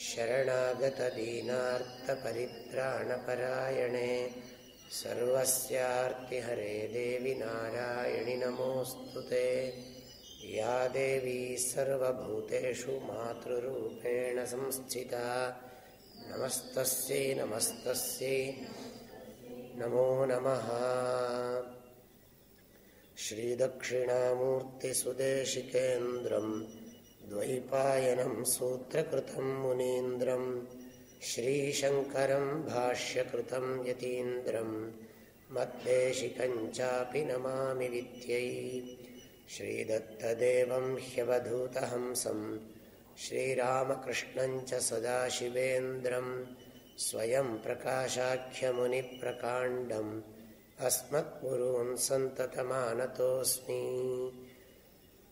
शरणागतदीनार्तपरित्राणपरायणे सर्वस्यार्तिहरे देवि नारायणि नमोऽस्तु ते। या देवी सर्वभूतेषु मातृरूपेण संस्थिता। नमस्तस्यै नमस्तस्यै। नमो नमः। श्रीदक्षिणामूर्तिसुदेशिकेन्द्रम् द्वैपायनं सूत्रकृतं मुनीन्द्रं श्रीशङ्करं भाष्यकृतं यतीन्द्रं मद्देशिकञ्चापि नमामि विद्यै। श्रीदत्तदेवं ह्यवधूतहंसं श्रीरामकृष्णञ्च सदाशिवेन्द्रं स्वयं प्रकाशाख्यमुनिप्रकाण्डम् अस्मत्पुरून् सन्ततमानतोऽस्मि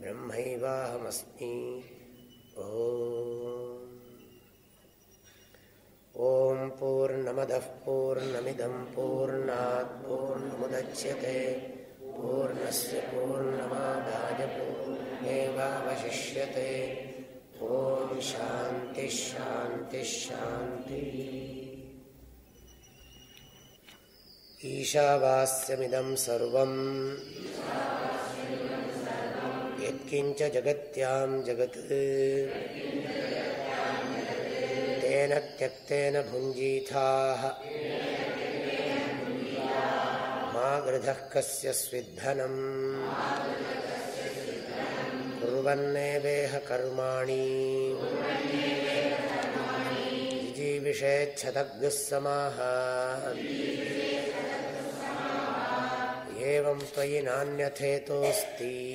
ब्रह्मैवाहमस्मि। ॐ। पूर्णमदः पूर्णमिदं पूर्णात् पूर्णमुदच्यते। पूर्णस्य पूर्णमादाय पूर्णमेवावशिष्यते। ॐ शान्तिः शान्तिः शान्तिः। ईशावास्यमिदं सर्वम् यत्किञ्च जगत्यां जगत्। तेन त्यक्तेन भुञ्जीथाः। मा गृधः कस्य स्विद्धनम्। कुर्वन्नेवेह कर्माणि। एवं त्वयि नान्यथेतोऽस्ति।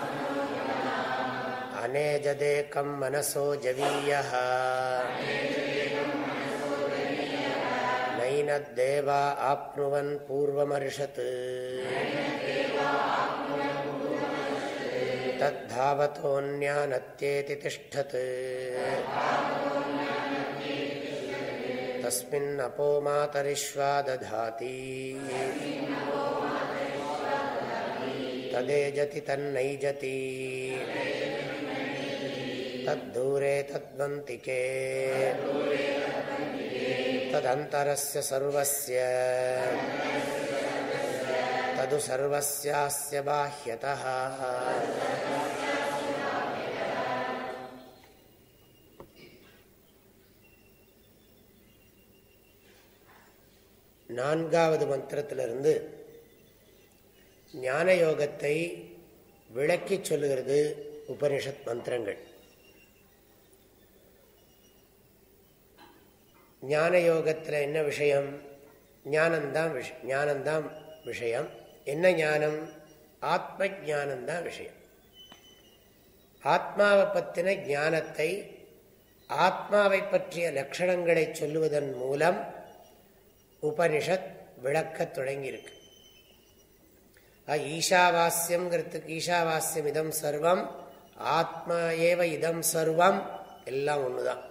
अनेजदेकं मनसो जवीयः। नैनद्देवा आप्नुवन् पूर्वमर्षत्। तद्धावतोऽन्यानत्येति तिष्ठत्। तस्मिन्नपो मातरिष्वा दधाति। तदेजति तन्नैजति। तद्दूरे तद्वन्तिके तदन्तरस्य सर्वस्य तदु सर्वस्यास्य बाह्यतः நான்காவது மந்திரத்திலிருந்து ஞான யோகத்தை விளக்கி சொல்லுகிறது உபனிஷத் மந்திரங்கள் ஞான யோகத்தில் என்ன விஷயம்? ஞானந்தான் விஷ ஞானந்தான் விஷயம். என்ன ஞானம்? ஆத்ம ஞானந்தான் விஷயம். ஆத்மாவை பற்றின ஞானத்தை ஆத்மாவை பற்றிய லட்சணங்களை சொல்லுவதன் மூலம் உபனிஷத் விளக்க தொடங்கியிருக்கு. ஈஷாவாஸ்யம்ங்கிறதுக்கு ஈஷாவாஸ்யம் இதம் சர்வம் ஆத்மா ஏவ இதம் சர்வம் எல்லாம் ஒன்றுதான்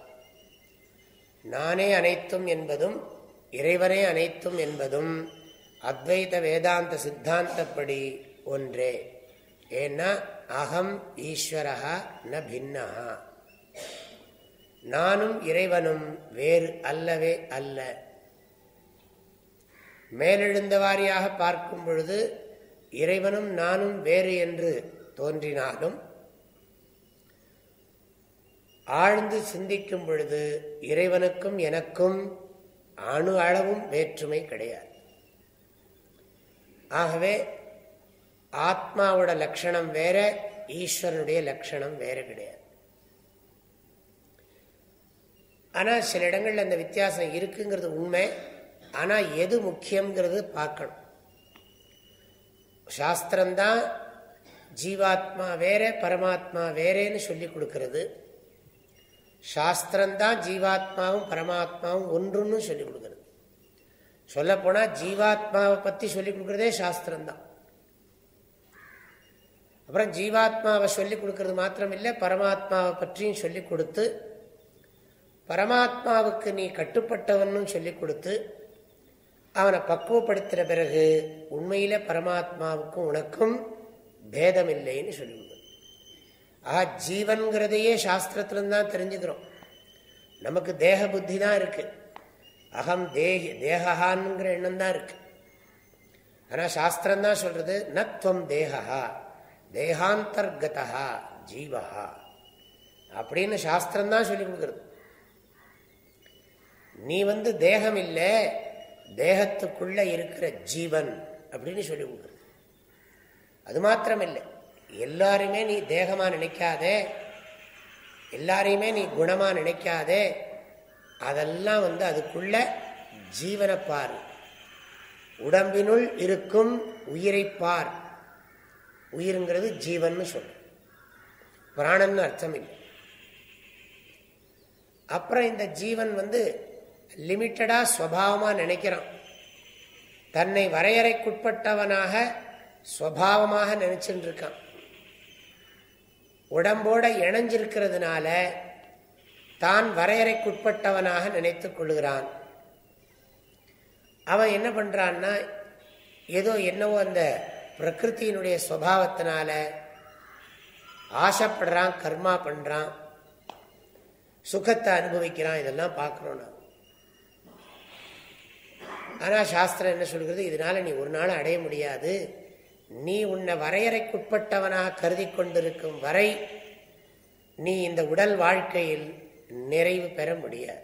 நானே அனைத்தும் என்பதும் இறைவனே அனைத்தும் என்பதும் அத்வைத வேதாந்த சித்தாந்தப்படி ஒன்றே. ஏன்னா அகம் ஈஸ்வரா ந பின்னா நானும் இறைவனும் வேறு அல்லவே அல்ல. மேலெழுந்த வாரியாக பார்க்கும் பொழுது இறைவனும் நானும் வேறு என்று தோன்றினாலும் ஆழ்ந்து சிந்திக்கும் பொழுது இறைவனுக்கும் எனக்கும் அணு அளவும் வேற்றுமை கிடையாது. ஆகவே ஆத்மாவோட லட்சணம் வேற ஈஸ்வரனுடைய லட்சணம் வேற கிடையாது. ஆனால் சில இடங்கள்ல அந்த வித்தியாசம் இருக்குங்கிறது உண்மை. ஆனால் எது முக்கியங்கிறது பார்க்கணும். சாஸ்திரம்தான் ஜீவாத்மா வேற பரமாத்மா வேறேன்னு சொல்லி கொடுக்கறது. சாஸ்திரம்தான் ஜீவாத்மாவும் பரமாத்மாவும் ஒன்றுன்னு சொல்லிக் கொடுக்கறது. சொல்லப்போனால் ஜீவாத்மாவை பற்றி சொல்லிக் கொடுக்குறதே சாஸ்திரம்தான். அப்புறம் ஜீவாத்மாவை சொல்லிக் கொடுக்கறது மாத்திரம் இல்லை பரமாத்மாவை பற்றியும் சொல்லிக் கொடுத்து பரமாத்மாவுக்கு நீ கட்டுப்பட்டவன்னு சொல்லிக் கொடுத்து அவனை பக்குவப்படுத்துகிற பிறகு உண்மையில பரமாத்மாவுக்கும் உனக்கும் பேதம் இல்லைன்னு ஆஹா ஜீவன்கிறதையே சாஸ்திரத்துலேருந்து தான் தெரிஞ்சுக்கிறோம். நமக்கு தேக புத்தி தான் இருக்கு. அகம் தேகி தேகான்ங்கிற எண்ணம் தான் இருக்கு. ஆனால் சாஸ்திரம் தான் சொல்றது நத்வம் தேகா தேகாந்தர்கதா ஜீவஹா. அப்படின்னு சாஸ்திரம் தான் சொல்லி கொடுக்குறது. நீ வந்து தேகம் இல்லை தேகத்துக்குள்ள இருக்கிற ஜீவன் அப்படின்னு சொல்லி கொடுக்குறது. அது மாத்திரம் இல்லை எல்லாருமே நீ தேகமாக நினைக்காதே. எல்லாரையுமே நீ குணமாக நினைக்காதே. அதெல்லாம் வந்து அதுக்குள்ள ஜீவனை பார். உடம்பினுள் இருக்கும் உயிரை பார். உயிருங்கிறது ஜீவன் சொல்லு பிராணம்னு அர்த்தம் இல்லை. அப்புறம் இந்த ஜீவன் வந்து லிமிட்டடாக ஸ்வபாவமாக நினைக்கிறான். தன்னை வரையறைக்குட்பட்டவனாக ஸ்வபாவமாக நினைச்சுட்டு இருக்கான் உடம்போட இணைஞ்சிருக்கிறதுனால தான் வரையறைக்குட்பட்டவனாக நினைத்துக் கொள்கிறான் அவன் என்ன பண்றான்னா ஏதோ என்னவோ அந்த பிரகிருத்தியினுடைய சுவாவத்தினால ஆசைப்படுறான் கர்மா பண்றான் சுகத்தை அனுபவிக்கிறான் இதெல்லாம் பார்க்கணும் நான் ஆனா சாஸ்திரம் என்ன சொல்கிறது? இதனால நீ ஒரு நாள் அடைய முடியாது. நீ உன்னை வரையறைக்குட்பட்டவனாக கருதி கொண்டிருக்கும் வரை நீ இந்த உடல் வாழ்க்கையில் நிறைவு பெற முடியாது.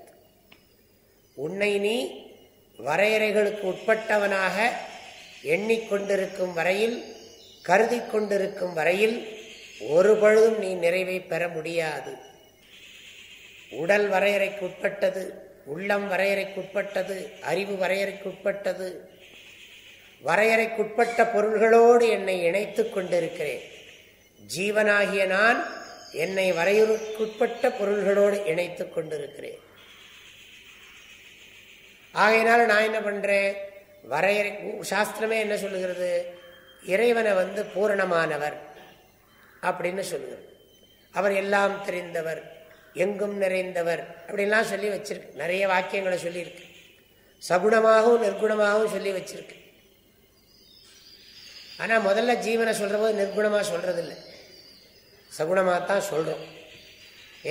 உன்னை நீ வரையறைகளுக்கு உட்பட்டவனாக எண்ணிக்கொண்டிருக்கும் வரையில் கருதி கொண்டிருக்கும் வரையில் ஒரு பொழுதும் நீ நிறைவை பெற முடியாது. உடல் வரையறைக்கு உட்பட்டது உள்ளம் வரையறைக்குட்பட்டது அறிவு வரையறைக்குட்பட்டது வரையறைக்குட்பட்ட பொருள்களோடு என்னை இணைத்து கொண்டிருக்கிறேன். ஜீவனாகிய நான் என்னை வரையறைக்குட்பட்ட பொருள்களோடு இணைத்து கொண்டிருக்கிறேன். ஆகையினால நான் என்ன பண்றேன்? வரையறை சாஸ்திரமே என்ன சொல்லுகிறது? இறைவனை வந்து பூரணமானவர் அப்படின்னு சொல்லுகிறது. அவர் எல்லாம் தெரிந்தவர் எங்கும் நிறைந்தவர் அப்படின்லாம் சொல்லி வச்சிருக்கு. நிறைய வாக்கியங்களை சொல்லியிருக்கு. சகுணமாகவும் நிர்குணமாகவும் சொல்லி வச்சிருக்கு. ஆனால் முதல்ல ஜீவனை சொல்கிற போது நிர்குணமாக சொல்கிறதில்ல சகுணமாக தான் சொல்கிறோம்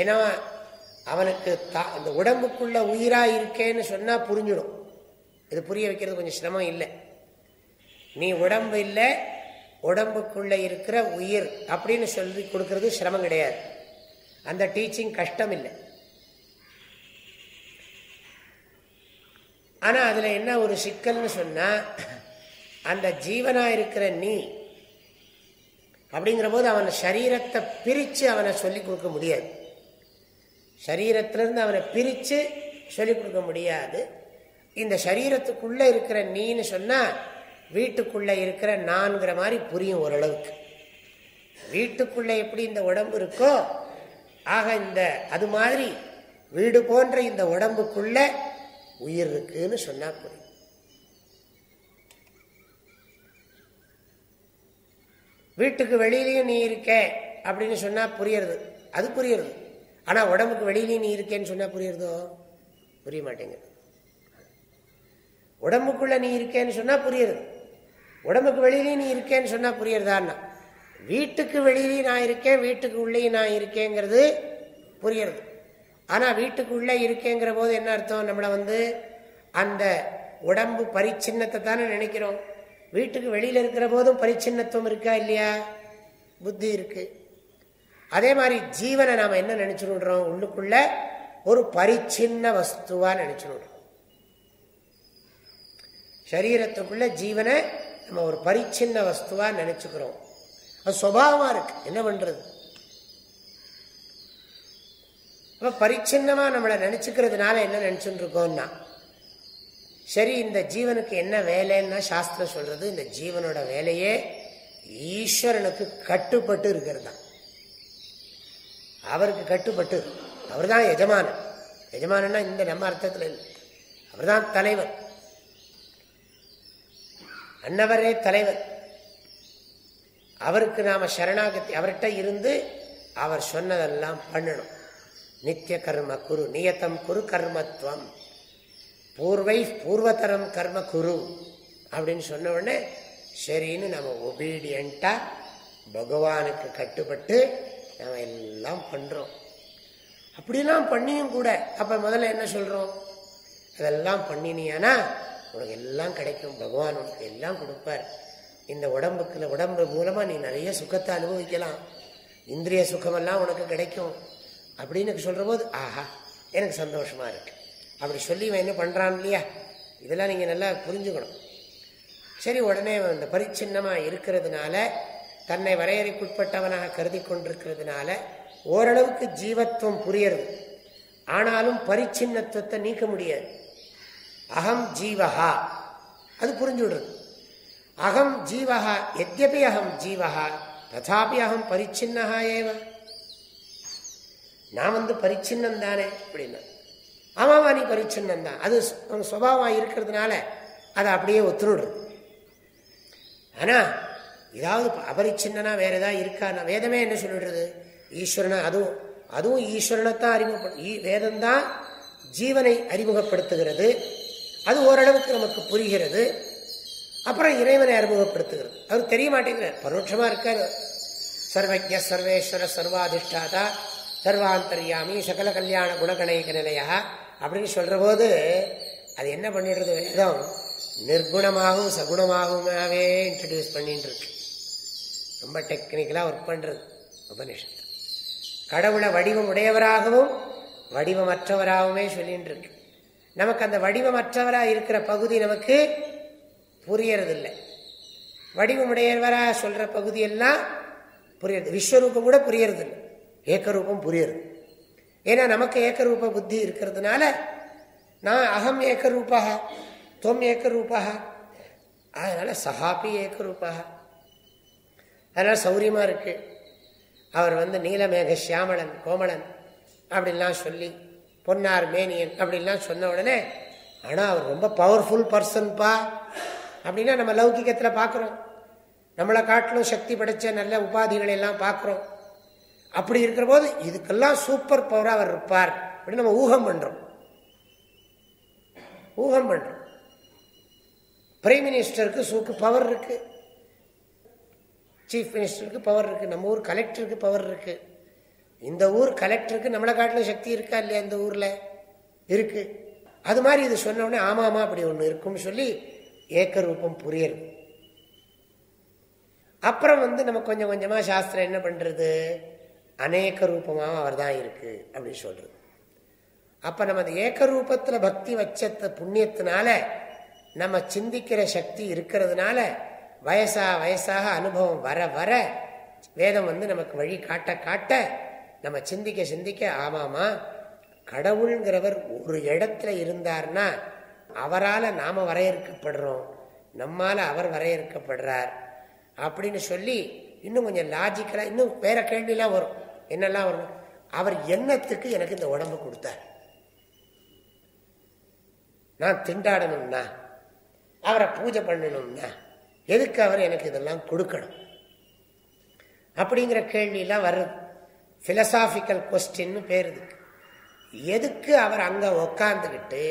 ஏன்னா அவனுக்கு தா அந்த உடம்புக்குள்ள உயிராக இருக்கேன்னு சொன்னால் புரிஞ்சிடும். இது புரிய வைக்கிறது கொஞ்சம் சிரமம் இல்லை. நீ உடம்பு இல்லை உடம்புக்குள்ளே இருக்கிற உயிர் அப்படின்னு சொல்லி கொடுக்கறது சிரமம் கிடையாது. அந்த டீச்சிங் கஷ்டம் இல்லை. ஆனால் அதில் என்ன ஒரு சிக்கல்னு சொன்னால் அந்த ஜீவனா இருக்கிற நீ அப்படிங்கிற போது அவன் சரீரத்தை பிரித்து அவனை சொல்லிக் கொடுக்க முடியாது. சரீரத்திலிருந்து அவனை பிரித்து சொல்லிக் கொடுக்க முடியாது. இந்த சரீரத்துக்குள்ளே இருக்கிற நீன்னு சொன்னால் வீட்டுக்குள்ளே இருக்கிற நான்கிற மாதிரி புரியும் ஓரளவுக்கு. வீட்டுக்குள்ளே எப்படி இந்த உடம்பு இருக்கோ ஆக இந்த அது மாதிரி வீடு போன்ற இந்த உடம்புக்குள்ள உயிர் இருக்குன்னு சொன்னால் புரியும். வீட்டுக்கு வெளியிலையும் நீ இருக்க அப்படின்னு சொன்னா புரியறது. அது புரியுறது. ஆனா உடம்புக்கு வெளியிலையும் நீ இருக்கேன்னு சொன்னா புரியறதோ? புரிய மாட்டேங்குது. உடம்புக்குள்ள நீ இருக்கேன்னு சொன்னா புரியுறது. உடம்புக்கு வெளியிலையும் நீ இருக்கேன்னு சொன்னா புரியறதான்னா. வீட்டுக்கு வெளியிலையும் நான் இருக்கேன் வீட்டுக்கு உள்ளேயும் நான் இருக்கேங்கிறது புரியுறது. ஆனா வீட்டுக்குள்ளே இருக்கேங்கிற போது என்ன அர்த்தம்? நம்மளை வந்து அந்த உடம்பு பரிச்சின்னத்தை தானே நினைக்கிறோம். வீட்டுக்கு வெளியில் இருக்கிற போதும் பரிச்சின்னத்துவம் இருக்கா இல்லையா? புத்தி இருக்கு. அதே மாதிரி ஜீவனை நாம என்ன நினைச்சுடுறோம் உள்ளுக்குள்ள ஒரு பரிச்சின்ன வஸ்துவா நினைச்சுடுறோம் சரீரத்துக்குள்ள ஜீவனை நம்ம ஒரு பரிச்சின்ன வஸ்துவா நினைச்சுக்கிறோம். அது சுவாவமா இருக்கு. என்ன பண்றது? அப்ப பரிச்சின்னமா நம்மளை நினைச்சுக்கிறதுனால என்ன நினைச்சுட்டு இருக்கோம்னா சரி இந்த ஜீவனுக்கு என்ன வேலைன்னா சாஸ்திரம் சொல்றது இந்த ஜீவனோட வேலையே ஈஸ்வரனுக்கு கட்டுப்பட்டு இருக்கிறது? தான் அவருக்கு கட்டுப்பட்டு அவர் தான் எஜமானன். எஜமானன்னா இந்த நம்ம அர்த்தத்தில் இல்லை. அவர் தான் தலைவர் அன்னவரே தலைவர் அவருக்கு நாம சரணாகத்தி அவர்கிட்ட இருந்து அவர் சொன்னதெல்லாம் பண்ணணும். நித்திய கர்ம குரு நியத்தம் குரு கர்மத்துவம் பூர்வை பூர்வதரம் கர்ம குரு அப்படின்னு சொன்ன உடனே சரின்னு நம்ம ஒபீடியண்டா பகவானுக்கு கட்டுப்பட்டு நம்ம எல்லாம் பண்றோம். அப்படிலாம் பண்ணியும் கூட அப்ப முதல்ல என்ன சொல்றோம்? அதெல்லாம் பண்ணினியானா உனக்கு எல்லாம் கிடைக்கும் பகவான் உனக்கு எல்லாம் கொடுப்பார். இந்த உடம்புக்குள்ள உடம்பு மூலமா நீ நிறைய சுகத்தை அனுபவிக்கலாம். இந்திரிய சுகமெல்லாம் உனக்கு கிடைக்கும். அப்படின்னு சொல்ற போது ஆஹா எனக்கு சந்தோஷமா இருக்கு. அப்படி சொல்லி இவன் என்ன பண்றான் இல்லையா? இதெல்லாம் நீங்க நல்லா புரிஞ்சுக்கணும். சரி உடனே இந்த பரிச்சின்னமா இருக்கிறதுனால தன்னை வரையறைக்குட்பட்டவனாக கருதி கொண்டிருக்கிறதுனால ஓரளவுக்கு ஜீவத்துவம் புரியறது. ஆனாலும் பரிச்சின்னத்துவத்தை நீக்க முடியாது. அகம் ஜீவஹா. அது புரிஞ்சு விடுறது அகம் ஜீவஹா எத்யபி அகம் ஜீவஹா ததாபி அகம் பரிச்சின்னஹா ஏவ. நான் வந்து பரிச்சின்னம் தானே அப்படின்னா. ஆமாவா நீ பரிச்சின்னம் தான். அது சுவாவம் இருக்கிறதுனால அதை அப்படியே ஒத்துணுடுறது ஆனா ஏதாவது அபரிச்சின்னா வேற ஏதாவது இருக்கா வேதமே என்ன சொல்லிடுறது? ஈஸ்வரனை அதுவும் அதுவும் ஈஸ்வரனைத்தான் அறிமுகப்படு வேதம் தான் ஜீவனை அறிமுகப்படுத்துகிறது. அது ஓரளவுக்கு நமக்கு புரிகிறது. அப்புறம் இறைவனை அறிமுகப்படுத்துகிறது. அவர் தெரிய மாட்டேங்கிறார். பரோட்சமா இருக்காரு. சர்வஜ சர்வேஸ்வர சர்வாதிஷ்டாதா சர்வாந்தர்யாமி சகல கல்யாண குணகணைக நிலையா. அப்படின்னு சொல்கிற போது அது என்ன பண்ணிடுறது? வேதம் நிர்குணமாகவும் சகுணமாகவுமாவே இன்ட்ரடியூஸ் பண்ணிட்டு இருக்கு ரொம்ப டெக்னிக்கலாக ஒர்க் பண்ணுறது உபனிஷத்து கடவுளை வடிவம் உடையவராகவும் வடிவமற்றவராகவுமே சொல்லிட்டு இருக்கு நமக்கு அந்த வடிவமற்றவராக இருக்கிற பகுதி நமக்கு புரியறதில்லை. வடிவமுடையவராக சொல்கிற பகுதியெல்லாம் புரியறது. விஸ்வரூபம் கூட புரியறதில்லை. ஏக்கரூபம் புரியறது. ஏன்னா நமக்கு ஏக்கரூப புத்தி இருக்கிறதுனால நான் அகம் ஏக்கரூபா தொம் ஏக்கரூபா அதனால சஹாபி ஏக்கரூபா அதனால சௌரியமாக இருக்கு. அவர் வந்து நீலமேக சியாமளன் கோமளன் அப்படின்லாம் சொல்லி பொன்னார் மேனியன் அப்படின்லாம் சொன்ன உடனே ஆனால் அவர் ரொம்ப பவர்ஃபுல் பர்சன்ப்பா அப்படின்னா நம்ம லௌகிகத்தில் பார்க்குறோம் நம்மளை காட்டிலும் சக்தி படைச்ச நல்ல உபாதிகளை எல்லாம் பார்க்குறோம் அப்படி இருக்கிற போது இதுக்கெல்லாம் சூப்பர் பவராக அவர் இருப்பார். அப்படின்னு நம்ம ஊகம் பண்றோம். ஊகம் பண்றோம். பிரைம் மினிஸ்டருக்கு சூக்கு பவர் இருக்கு. சீஃப் மினிஸ்டருக்கு பவர் இருக்கு. நம்ம ஊர் கலெக்டருக்கு பவர் இருக்கு. இந்த ஊர் கலெக்டருக்கு நம்மளை காட்டிலும் சக்தி இருக்கா இல்லையா இந்த ஊர்ல? இருக்கு. அது மாதிரி இது சொன்ன உடனே ஆமாமா அப்படி ஒன்று இருக்கும்னு சொல்லி ஏக்க ரூபம் புரியறது. அப்புறம் வந்து நம்ம கொஞ்சம் கொஞ்சமா சாஸ்திரம் என்ன பண்றது? அநேக ரூபமாகவும் அவர் தான் இருக்கு அப்படின்னு சொல்றது. அப்ப நம்ம அந்த ஏக்க ரூபத்துல பக்தி வச்ச புண்ணியத்தினால நம்ம சிந்திக்கிற சக்தி இருக்கிறதுனால வயசா வயசாக அனுபவம் வர வர வேதம் வந்து நமக்கு வழி காட்ட காட்ட நம்ம சிந்திக்க சிந்திக்க ஆமாமா கடவுள்ங்கிறவர் ஒரு இடத்துல இருந்தார்னா அவரால் நாம வரையறுக்கப்படுறோம். நம்மால அவர் வரையறுக்கப்படுறார் அப்படின்னு சொல்லி இன்னும் கொஞ்சம் லாஜிக்கலாக இன்னும் வேற கேள்விலாம் வரும். என்னெல்லாம் வரணும்? அவர் எண்ணத்துக்கு எனக்கு இந்த உடம்பு கொடுத்தார். நான் திண்டாடணும்னா அவரை பூஜை பண்ணணும்னா எதுக்கு அவர் எனக்கு இதெல்லாம் கொடுக்கணும்? அப்படிங்கிற கேள்வியெல்லாம் வருது பிலசாபிக்கல் கொஸ்டின்னு பேர் எதுக்கு அவர் அங்கே உக்காந்துக்கிட்டு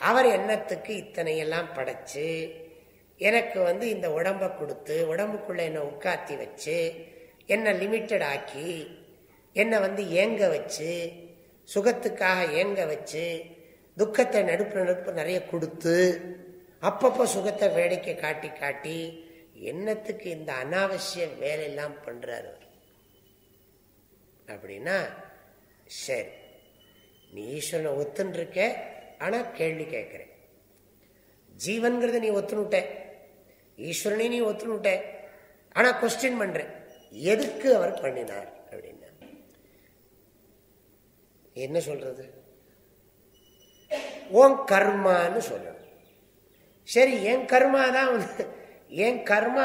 அவர் எண்ணத்துக்கு இத்தனையெல்லாம் படைச்சு எனக்கு வந்து இந்த உடம்பை கொடுத்து உடம்புக்குள்ள என்னை உட்காத்தி வச்சு என்னை லிமிட்டட் ஆக்கி என்னை வந்து ஏங்க வச்சு சுகத்துக்காக ஏங்க வச்சு துக்கத்தை நடுப்பு நடுப்பு நிறைய கொடுத்து அப்பப்போ சுகத்தை வேடிக்கை காட்டி காட்டி என்னத்துக்கு இந்த அனாவசிய வேலையெல்லாம் பண்ணுறாரு அப்படின்னா சரி நீ ஈஸ்வரனை ஒத்துன்னு இருக்க ஆனால் கேள்வி கேட்குறேன். ஜீவன்கிறத நீ ஒத்துனுட்ட ஈஸ்வரனையும் நீ ஒத்துனுட்ட ஆனால் கொஸ்டின் பண்ணுறேன் எதுக்கு அவர் பண்ணினார் அப்படின்னா என்ன சொல்றது? ஓன் கர்மான்னு சொல்லணும். சரி என் கர்மா தான் வந்து என் கர்மா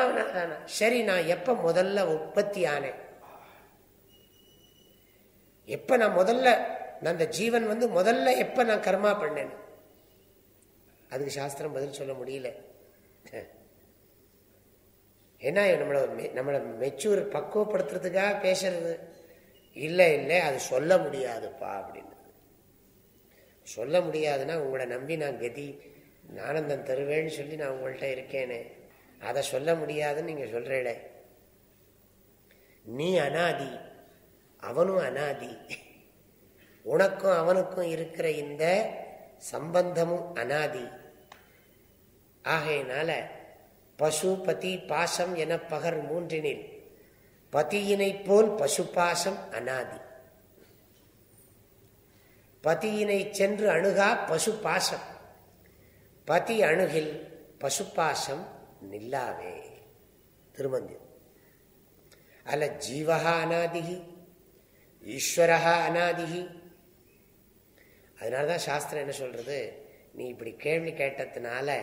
சரி நான் எப்ப முதல்ல உற்பத்தி ஆனேன்? எப்ப நான் முதல்ல நான் அந்த ஜீவன் வந்து முதல்ல எப்ப நான் கர்மா பண்ணேன்? அதுக்கு சாஸ்திரம் பதில் சொல்ல முடியல. ஏன்னா நம்மளை நம்மளை மெச்சூர் பக்குவப்படுத்துறதுக்காக பேசுறது? இல்லை இல்லை அது சொல்ல முடியாதுப்பா அப்படின்னு. சொல்ல முடியாதுன்னா உங்களை நம்பி நான் கதி ஆனந்தம் தருவேன்னு சொல்லி நான் உங்கள்கிட்ட இருக்கேனே. அதை சொல்ல முடியாதுன்னு நீங்க சொல்றேடே நீ அனாதி அவனும் அனாதி. உனக்கும் அவனுக்கும் இருக்கிற இந்த சம்பந்தமும் அனாதி. ஆகையினால பசு பதி பாசம் என பகர் மூன்றினில் பதியினை போல் பசு பாசம் அனாதி. பதியினை சென்று அணுகா பசு பாசம் பதி அணுகில் பசுபாசம் நில்லாவே திருமந்திரம். அல்ல ஜீவகா அநாதிகி ஈஸ்வரகா அநாதிகி அதனாலதான் சாஸ்திரம் என்ன சொல்றது? நீ இப்படி கேள்வி கேட்டதுனால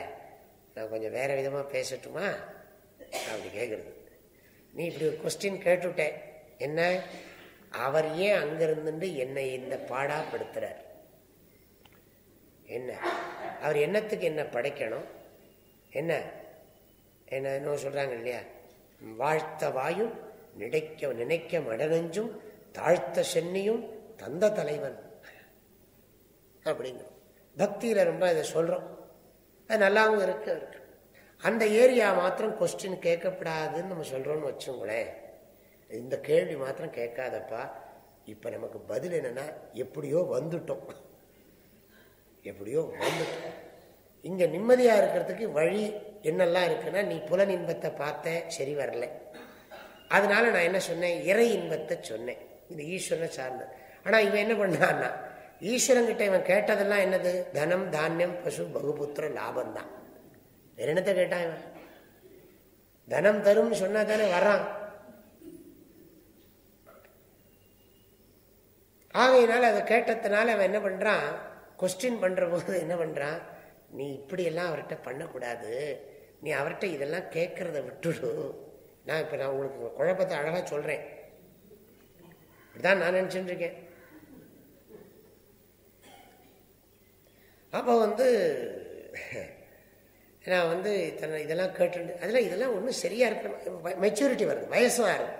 நான் கொஞ்சம் வேற விதமா பேசட்டுமா? அப்படி கேட்குறது நீ இப்படி ஒரு கொஸ்டின் கேட்டுட்ட. என்ன? அவர் ஏன் அங்கிருந்து என்னை இந்த பாடாப்படுத்துறார்? என்ன? அவர் என்னத்துக்கு என்ன படைக்கணும்? என்ன? என்ன சொல்றாங்க இல்லையா? வாழ்த்த வாயும் நினைக்க நினைக்க மடனஞ்சும் தாழ்த்த சென்னியும் தந்த தலைவன். அப்படிங்கிறோம். பக்தியில ரொம்ப இதை சொல்றோம். அது நல்லாவும் இருக்கு இருக்கு அந்த ஏரியா மாத்திரம் கொஸ்டின் கேட்கப்படாதுன்னு நம்ம சொல்கிறோன்னு வச்சோங்களேன். இந்த கேள்வி மாத்திரம் கேட்காதப்பா. இப்போ நமக்கு பதில் என்னென்னா எப்படியோ வந்துட்டோம். எப்படியோ வந்துட்டோம். இங்கே நிம்மதியாக இருக்கிறதுக்கு வழி என்னெல்லாம் இருக்குன்னா நீ புலன் இன்பத்தை பார்த்த சரி வரல. அதனால நான் என்ன சொன்னேன்? இறை இன்பத்தை சொன்னேன். இது ஈஸ்வரனை சார்ந்தது ஆனால் இவன் என்ன பண்ணான்னா ஈஸ்வரங்கிட்ட இவன் கேட்டதெல்லாம் என்னது? தனம் தானியம் பசு பகுபுத்திர லாபம் தான் வேற என்னத்தை கேட்டான் இவன்? தனம் தரும்னு சொன்னா தானே வர்றான். ஆகையினால அதை கேட்டதுனால அவன் என்ன பண்றான்? கொஸ்டின் பண்ற போது என்ன பண்றான்? நீ இப்படியெல்லாம் அவர்கிட்ட பண்ணக்கூடாது. நீ அவர்கிட்ட இதெல்லாம் கேட்கறத விட்டுடு. நான் இப்ப நான் உங்களுக்கு குழப்பத்தை அழகா சொல்றேன். இப்படிதான் நான் நினைச்சுட்டு இருக்கேன். அப்போ வந்து நான் வந்து இத்தனை இதெல்லாம் கேட்டு அதெல்லாம் இதெல்லாம் ஒன்றும் சரியாக இருக்கிற மெச்சூரிட்டி வருது வயசும் ஆகுது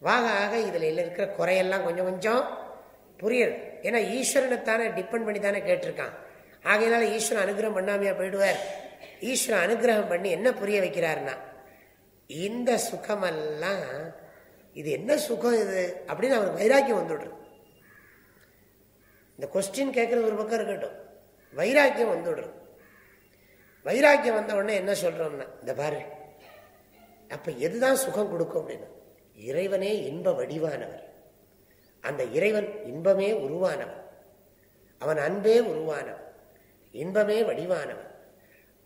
வாக ஆக இதில் இருக்கிற குறையெல்லாம் கொஞ்சம் கொஞ்சம் புரியுது ஏன்னா ஈஸ்வரனை தானே டிபெண்ட் பண்ணி தானே கேட்டிருக்கான். ஆகையினால ஈஸ்வரன் அனுகிரகம் பண்ணாமையா போயிடுவார். ஈஸ்வரன் அனுகிரகம் பண்ணி என்ன புரிய வைக்கிறாருன்னா இந்த சுகமெல்லாம் இது என்ன சுகம் இது? அப்படின்னு அவருக்கு வைராக்கியம் வந்துடுறது இந்த கொஸ்டின் கேட்கறது ஒரு பக்கம் இருக்கட்டும். வைராக்கியம் வந்துடுறது வைராக்கியம் வந்த உடனே என்ன சொல்றோம்னா இந்த பாரு அப்ப எதுதான் சுகம் கொடுக்கும் அப்படின்னா? இறைவனே இன்ப வடிவானவர். அந்த இறைவன் இன்பமே உருவானவன். அவன் அன்பே உருவானவன். இன்பமே வடிவானவன்.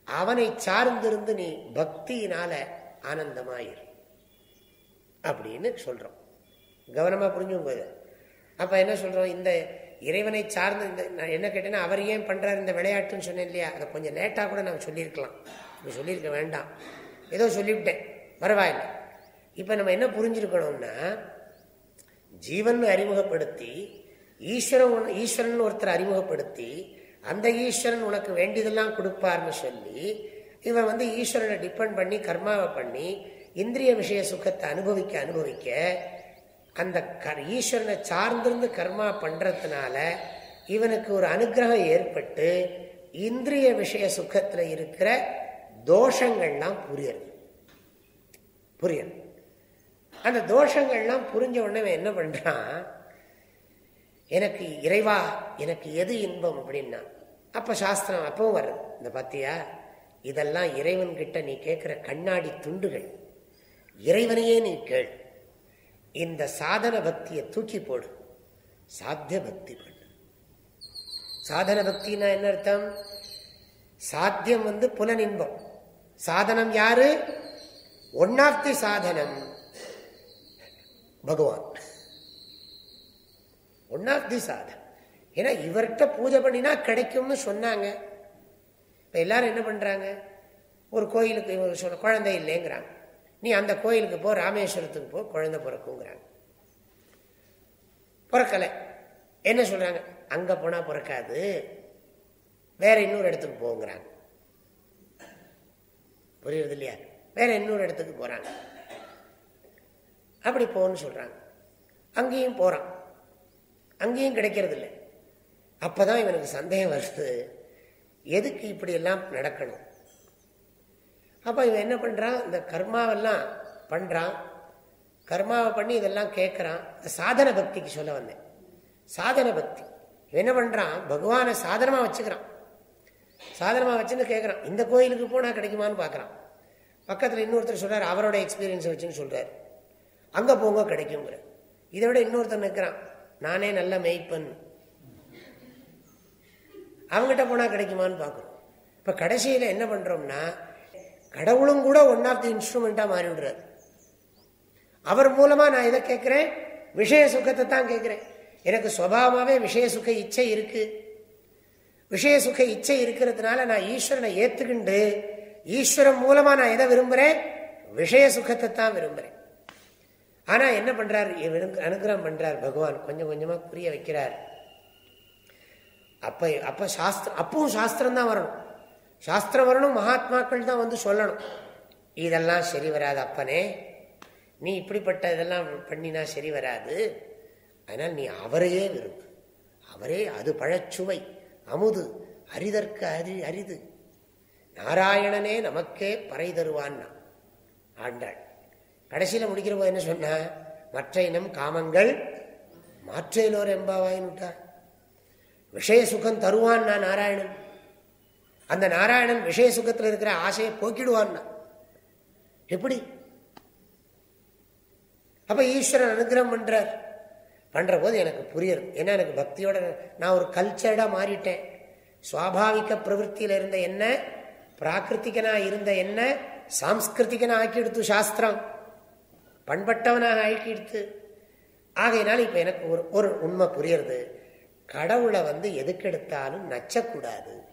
அவனை சார்ந்திருந்து நீ பக்தியினால ஆனந்தமாயிரு அப்படின்னு சொல்றோம். கவனமா புரிஞ்சுங்க அப்ப என்ன சொல்றோம்? இந்த இறைவனை சார்ந்த இந்த நான் என்ன கேட்டேன்னா அவர் ஏன் பண்ணுறாரு இந்த விளையாட்டுன்னு சொன்னேன் இல்லையா? அதை கொஞ்சம் லேட்டாக கூட நான் சொல்லியிருக்கலாம். இப்போ சொல்லியிருக்க வேண்டாம். ஏதோ சொல்லிவிட்டேன். பரவாயில்லை. இப்போ நம்ம என்ன புரிஞ்சிருக்கணும்னா ஜீவன் அறிமுகப்படுத்தி ஈஸ்வரன் ஈஸ்வரன் ஒருத்தர் அறிமுகப்படுத்தி அந்த ஈஸ்வரன் உனக்கு வேண்டியதெல்லாம் கொடுப்பார்னு சொல்லி இவன் வந்து ஈஸ்வரனை டிபெண்ட் பண்ணி கர்மாவை பண்ணி இந்திரிய விஷய சுகத்தை அனுபவிக்க அனுபவிக்க அந்த ஈஸ்வரனை சார்ந்திருந்து கர்மா பண்றதுனால இவனுக்கு ஒரு அனுகிரகம் ஏற்பட்டு இந்திரிய விஷய சுகத்தில் இருக்கிற தோஷங்கள்லாம் புரியணும் புரியணும். அந்த தோஷங்கள்லாம் புரிஞ்ச உடனே என்ன பண்றான்? எனக்கு இறைவா எனக்கு எது இன்பம் அப்படின்னா அப்ப சாஸ்திரம் அப்பவும் வருது. இந்த பத்தியா இதெல்லாம் இறைவன் கிட்ட நீ கேட்கிற கண்ணாடி துண்டுகள். இறைவனையே நீ கேள். இந்த சாதன பக்தியை தூக்கி போடு. சாத்திய பக்தி பண்ணு. சாதன பக்தினா என்ன அர்த்தம்? சாத்தியம் வந்து புலனின்பம் சாதனம் யாரு? ஒன் ஆஃப் தி சாதனம். பகவான். ஒன் ஆஃப் தி சாதனம். ஏன்னா இவர்கிட்ட பூஜை பண்ணினா கிடைக்கும்னு சொன்னாங்க. இப்போ எல்லாரும் என்ன பண்ணுறாங்க ஒரு கோயிலுக்கு இவங்க சொன்ன குழந்தை இல்லைங்கிறாங்க. நீ அந்த கோயிலுக்கு போ ராமேஸ்வரத்துக்கு போ குழந்தை பிறக்குங்கிறாங்க. பிறக்கலை. என்ன சொல்றாங்க? அங்க போனா பிறக்காது. வேற இன்னொரு இடத்துக்கு போங்கிறாங்க. புரியுறது இல்லையா? வேற இன்னொரு இடத்துக்கு போறாங்க. அப்படி போன்னு சொல்றாங்க. அங்கேயும் போறான். அங்கேயும் கிடைக்கிறது இல்லை. அப்பதான் இவனுக்கு சந்தேகம் வருது. எதுக்கு இப்படி எல்லாம் நடக்கணும்? அப்போ இவன் என்ன பண்ணுறான் இந்த கர்மாவெல்லாம் பண்ணுறான் கர்மாவை பண்ணி இதெல்லாம் கேட்குறான் இந்த சாதன பக்திக்கு சொல்ல வந்தேன். சாதன பக்தி. இவன் என்ன பண்ணுறான் பகவானை சாதனமாக வச்சுக்கிறான். சாதனமாக வச்சுன்னு கேட்குறான் இந்த கோயிலுக்கு போனால் கிடைக்குமான்னு பார்க்குறான் பக்கத்தில் இன்னொருத்தர் சொல்கிறார் அவரோட எக்ஸ்பீரியன்ஸை வச்சுன்னு சொல்கிறார் அங்கே போங்க கிடைக்குங்கிற இதை விட இன்னொருத்தர் நிற்கிறான் நானே நல்ல மெய்ப்பன் அவங்ககிட்ட போனால் கிடைக்குமான்னு பார்க்குறோம் இப்போ கடைசியில் என்ன பண்ணுறோம்னா கடவுளும் கூட ஒன் ஆஃப் தி இன்ஸ்ட்ருமெண்ட்டாக மாறி விடுறாரு அவர் மூலமாக நான் இதை கேட்குறேன். விஷய சுகத்தை தான் கேட்குறேன். எனக்கு சுவாவமாகவே விஷய சுக இச்சை இருக்கு. விஷய சுக இச்சை இருக்கிறதுனால நான் ஈஸ்வரனை ஏற்றுக்கிண்டு ஈஸ்வரன் மூலமாக நான் எதை விரும்புகிறேன் விஷய சுகத்தை தான் விரும்புகிறேன் ஆனால் என்ன பண்ணுறார் அனுகிரகம் பண்ணுறார் பகவான். கொஞ்சம் கொஞ்சமாக புரிய வைக்கிறார். அப்போ அப்போ சாஸ்திரம் அப்பவும் சாஸ்திரம் தான் வரணும். சாஸ்திரம் வரணும் மகாத்மாக்கள் தான் வந்து சொல்லணும். இதெல்லாம் சரி வராது அப்பனே. நீ இப்படிப்பட்ட இதெல்லாம் பண்ணினா சரி வராது. அதனால் நீ அவரையே விரும்பு அவரே அது பழச்சுவை. அமுது. அரிதற்கு அரி அரிது. நாராயணனே நமக்கே பறை தருவான்னா. ஆண்டாள். கடைசியில் முடிக்கிற போது என்ன சொன்ன? மற்ற இனம் காமங்கள் மாற்றையிலோர் எம்பாவாயின்னுட்டார் விஷய சுகம் தருவான் நான் நாராயணன். அந்த நாராயணன் விஷய சுகத்தில் இருக்கிற ஆசையை போக்கிடுவான் எப்படி? அப்ப ஈஸ்வரன் அனுகிரகம் பண்றார். பண்ற போது எனக்கு புரியுது ஏன்னா எனக்கு பக்தியோட நான் ஒரு கல்ச்சர்டா மாறிட்டேன். சுவாபாவிக பிரவருத்தியில இருந்த என்ன பிராகிருத்திகனா இருந்த என்ன சாம்ஸ்கிருத்திகனா ஆக்கி எடுத்து சாஸ்திரம். பண்பட்டவனாக ஆக்கி எடுத்து ஆகையினால இப்ப எனக்கு ஒரு ஒரு உண்மை புரியுறது. கடவுளை வந்து எதுக்கெடுத்தாலும் நச்சக்கூடாது.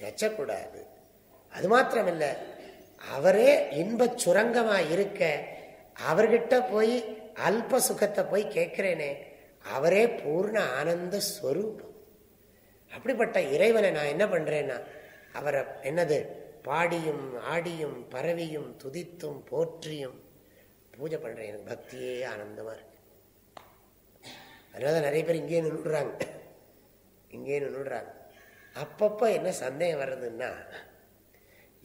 நச்சக்கூடாது அது மாத்திரமல்ல அவரே இன்பச் சுரங்கமா இருக்க அவர்கிட்ட போய் அல்ப சுகத்தை போய் கேட்கிறேனே அவரே பூர்ண ஆனந்த ஸ்வரூபம். அப்படிப்பட்ட இறைவனை நான் என்ன பண்றேன்னா அவரை என்னது பாடியும் ஆடியும் பரவியும் துதித்தும் போற்றியும் பூஜை பண்றேன். எனக்கு பக்தியே ஆனந்தமா இருக்கு. அதனால நிறைய பேர் இங்கேயே நின்றுடுறாங்க. இங்கேயே நின்றுடுறாங்க. அப்பப்போ என்ன சந்தேகம் வர்றதுன்னா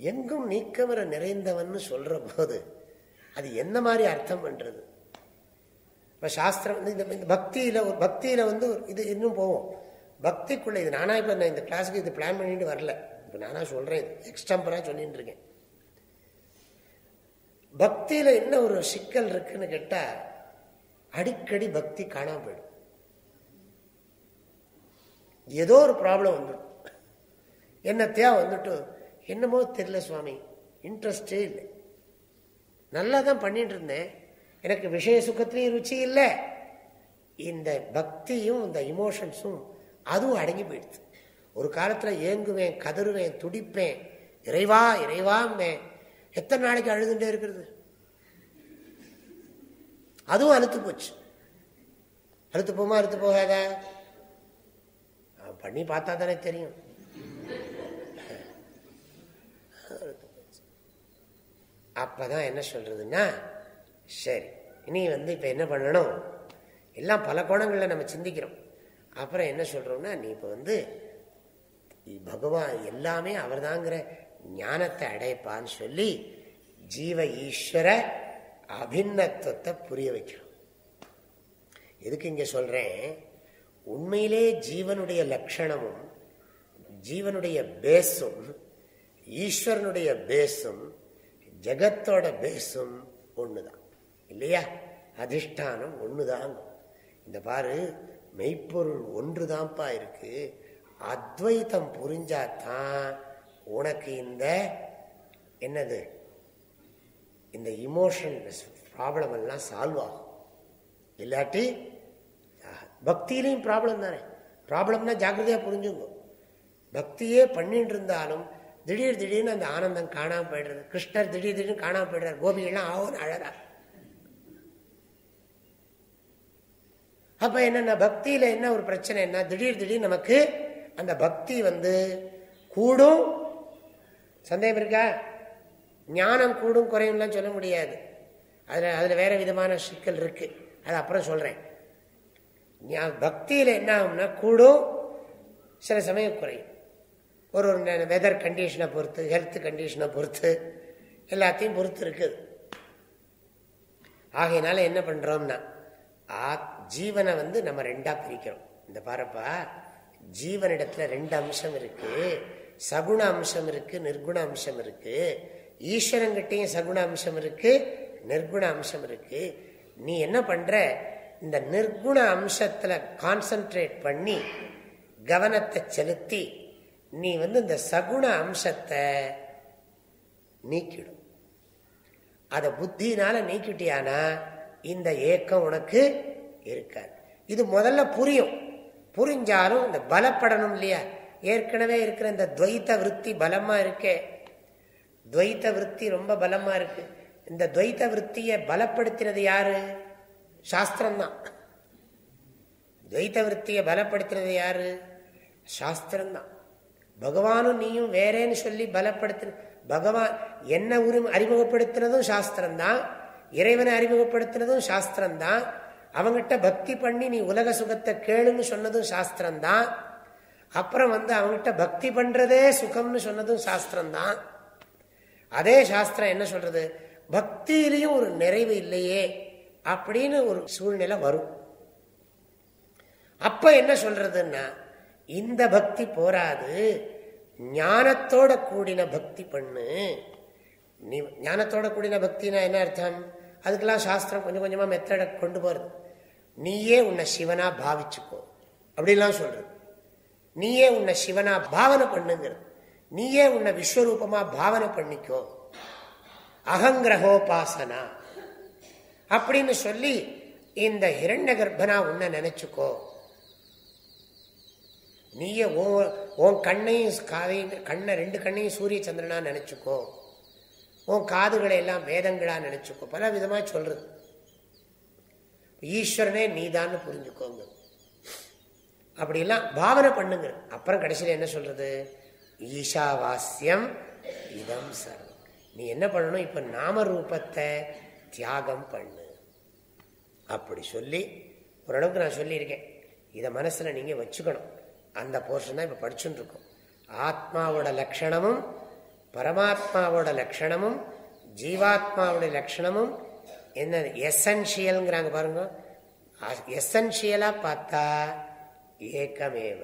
எங்கும் நீக்கமர நிறைந்தவன் சொல்கிற போது அது என்ன மாதிரி அர்த்தம் பண்ணுறது இப்போ சாஸ்திரம் வந்து இந்த பக்தியில் ஒரு பக்தியில் வந்து இது இன்னும் போவோம் பக்திக்குள்ளே இது நானாக இப்போ நான் இந்த கிளாஸுக்கு இது பிளான் பண்ணிட்டு வரல. இப்போ நானாக சொல்கிறேன் எக்ஸ்டம்பராக சொல்லிட்டு இருக்கேன். பக்தியில் என்ன ஒரு சிக்கல் இருக்குன்னு கேட்டால் அடிக்கடி பக்தி காணாம போயிடும். ஏதோ ஒரு ப்ராப்ளம் வந்துடும் என்னத்தையா வந்துட்டு என்னமோ தெரியல சுவாமி. இன்ட்ரெஸ்டே இல்லை. நல்லா தான் பண்ணிட்டு இருந்தேன். எனக்கு விஷய சுகத்திலையும் ருச்சி இல்லை. இந்த பக்தியும் இந்த இமோஷன்ஸும் அதுவும் அடங்கி போயிடுது ஒரு காலத்தில் ஏங்குவேன் கதறுவேன் துடிப்பேன். இறைவா இறைவாம்பேன் எத்தனை நாளைக்கு அழுதுண்டே இருக்கிறது? அதுவும் அழுத்து போச்சு. அழுத்து போமா அழுத்து போகாத? பண்ணி பார்த்தா தானே தெரியும். அப்பதான் என்ன சொல்றதுன்னா சரி இனி வந்து இப்ப என்ன பண்ணணும்? எல்லாம் பல கோணங்களில் நம்ம சிந்திக்கிறோம். அப்புறம் என்ன சொல்றோம்னா நீ இப்போ வந்து பகவான் எல்லாமே அவர்தாங்கிற ஞானத்தை அடைப்பான்னு சொல்லி ஜீவ ஈஸ்வர அபிநத்துவத்தை புரிய வைக்கிறோம் எதுக்கு இங்க சொல்றேன்? உண்மையிலே ஜீவனுடைய லட்சணமும் ஜீவனுடைய பேஸும் ஈஸ்வரனுடைய பேஸும் ஜகத்தோட பேஸும் ஒண்ணுதான். இல்லையா? அதிஷ்டானம் ஒண்ணுதான் இந்த பாரு மெய்ப்பொருள் ஒன்றுதான்ப்பா இருக்கு. அத்வைத்தம் புரிஞ்சாதான் உனக்கு இந்த என்னது? இந்த இமோஷன் ப்ராப்ளம் எல்லாம் சால்வ் ஆகும். இல்லாட்டி பக்தியிலையும் ப்ராப்ளம் தானே. ப்ராப்ளம்னா ஜாக்கிரதையா புரிஞ்சுங்க. பக்தியே பண்ணிட்டு இருந்தாலும் திடீர் திடீர்னு அந்த ஆனந்தம் காணாமல் போயிடுறது. கிருஷ்ணர் திடீர் திடீர்னு காணாமல் போயிடுறார். கோபிகள்லாம் ஆகும் அழறார். அப்ப என்னென்ன? பக்தியில என்ன ஒரு பிரச்சனை? என்ன? திடீர் திடீர் நமக்கு அந்த பக்தி வந்து கூடும். சந்தேகம் இருக்கா? ஞானம் கூடும் குறையும்லாம் சொல்ல முடியாது. அதுல அதுல வேற விதமான சிக்கல் இருக்கு. அது அப்புறம் சொல்றேன். பக்தியில என்ன ஆகும்னா கூடும் சில சமயம் குறையும். ஒரு ஒரு வெதர் கண்டிஷனை பொறுத்து ஹெல்த் கண்டிஷனை பொறுத்து எல்லாத்தையும் பொறுத்து இருக்குது. ஆகையினால என்ன பண்றோம்னா ஜீவனை வந்து நம்ம ரெண்டா பிரிக்கிறோம். இந்த பாருப்பா ஜீவனிடத்துல ரெண்டு அம்சம் இருக்கு. சகுண அம்சம் இருக்கு நிர்குண அம்சம் இருக்கு. ஈஸ்வரங்கிட்டையும் சகுண அம்சம் இருக்கு நிர்குண அம்சம் இருக்கு. நீ என்ன பண்ற? இந்த நிர்குண அம்சத்துல கான்சென்ட்ரேட் பண்ணி கவனத்தை செலுத்தி நீ வந்து இந்த சகுண அம்சத்தை நீக்கிடும். அதை புத்தினால நீக்கிட்டியானா இந்த ஏக்கம் உனக்கு இருக்காது. இது முதல்ல புரியும். புரிஞ்சாலும் இந்த பலப்படணும் இல்லையா? ஏற்கனவே இருக்கிற இந்த துவைத்த விற்பி பலமா இருக்கே. துவைத்த விற்பி ரொம்ப பலமா இருக்கு. இந்த துவைத்த விற்பியை பலப்படுத்தினது யாரு? சாஸ்திரம்தான். துவைத்த விற்பியை பலப்படுத்தினது யாரு? சாஸ்திரம்தான். பகவானும் நீயும் வேறேன்னு சொல்லி பலப்படுத்தின பகவான் என்ன உரிமை அறிமுகப்படுத்தினதும் சாஸ்திரம்தான் இறைவனை அறிமுகப்படுத்தினதும் சாஸ்திரம்தான் அவங்ககிட்ட பக்தி பண்ணி நீ உலக சுகத்தை கேளுன்னு சொன்னதும் சாஸ்திரம்தான் அப்புறம் வந்து அவங்ககிட்ட பக்தி பண்றதே சுகம்னு சொன்னதும் சாஸ்திரம்தான். அதே சாஸ்திரம் என்ன சொல்றது? பக்தியிலையும் ஒரு நிறைவு இல்லையே அப்படின்னு ஒரு சூழ்நிலை வரும். அப்ப என்ன சொல்றதுன்னா இந்த பக்தி போராது. ஞானத்தோட கூடின பக்தி பண்ணு. நீ ஞானத்தோட கூடின பக்தினா என்ன அர்த்தம்? அதுக்கெல்லாம் சாஸ்திரம் கொஞ்சம் கொஞ்சமா மெத்தட கொண்டு போறது. நீயே உன்னை சிவனா பாவிச்சுக்கோ. அப்படிலாம் சொல்றது. நீயே உன்னை சிவனா பாவனை பண்ணுங்கிறது. நீயே உன்னை விஸ்வரூபமா பாவனை பண்ணிக்கோ. அகங்கிரகோபாசனா. அப்படின்னு சொல்லி இந்த இரண்ய கர்ப்பனா உன்னை நினைச்சுக்கோ. நீயே உன் கண்ணையும் காதையும் கண்ணை ரெண்டு கண்ணையும் சூரிய சந்திரனா நினைச்சுக்கோ. உன் காதுகளை எல்லாம் வேதங்களா நினைச்சுக்கோ. பல விதமா சொல்றது. ஈஸ்வரனே நீதான்னு புரிஞ்சுக்கோங்க. அப்படிலாம் பாவனை பண்ணுங்க. அப்புறம் கடைசியில் என்ன சொல்றது? ஈஷாவாஸ்யம் இதம் சர்வம் நீ என்ன பண்ணணும்? இப்ப நாம ரூபத்தை தியாகம் பண்ணு. அப்படி சொல்லி ஓரளவுக்கு நான் சொல்லியிருக்கேன். இதை மனசுல நீங்க வச்சுக்கணும். அந்த போர்ஷன் தான் இப்ப படிச்சுட்டு இருக்கோம் ஆத்மாவோட லட்சணமும் பரமாத்மாவோட லட்சணமும் ஜீவாத்மாவோட லட்சணமும் என்ன எசன்ஷியல்ங்கிறாங்க பாருங்க. எசன்ஷியலா பார்த்தா ஏக்கமேவ.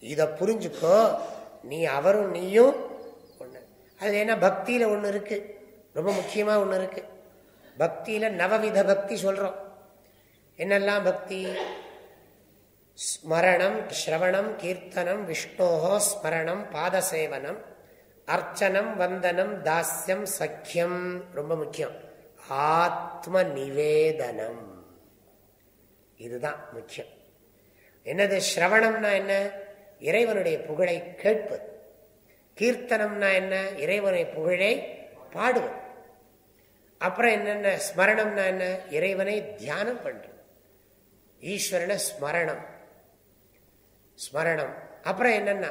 இத புரிஞ்சுக்கோ நீ அவரும் நீயும் ஒண்ணு. அது என்ன? பக்தியில ஒண்ணு இருக்கு. ரொம்ப முக்கியமா ஒண்ணு இருக்கு. பக்தியில நவவித பக்தி சொல்றோம். என்னெல்லாம் பக்தி? ஸ்மரணம் ஸ்ரவணம் கீர்த்தனம் விஷ்ணோஹோ ஸ்மரணம் பாதசேவனம் அர்ச்சனம் வந்தனம் தாஸ்யம் சக்கியம் ரொம்ப முக்கியம். ஆத்ம நிவேதனம் இதுதான் முக்கியம். என்னது ஸ்ரவணம்னா என்ன? இறைவனுடைய புகழை கேட்பது கீர்த்தனம்னா என்ன? இறைவனை புகழை பாடுவது அப்புறம் என்னென்ன? ஸ்மரணம்னா என்ன? இறைவனை தியானம் பண்றது ஈஸ்வரனை ஸ்மரணம். ஸ்மரணம். அப்புறம் என்னன்னா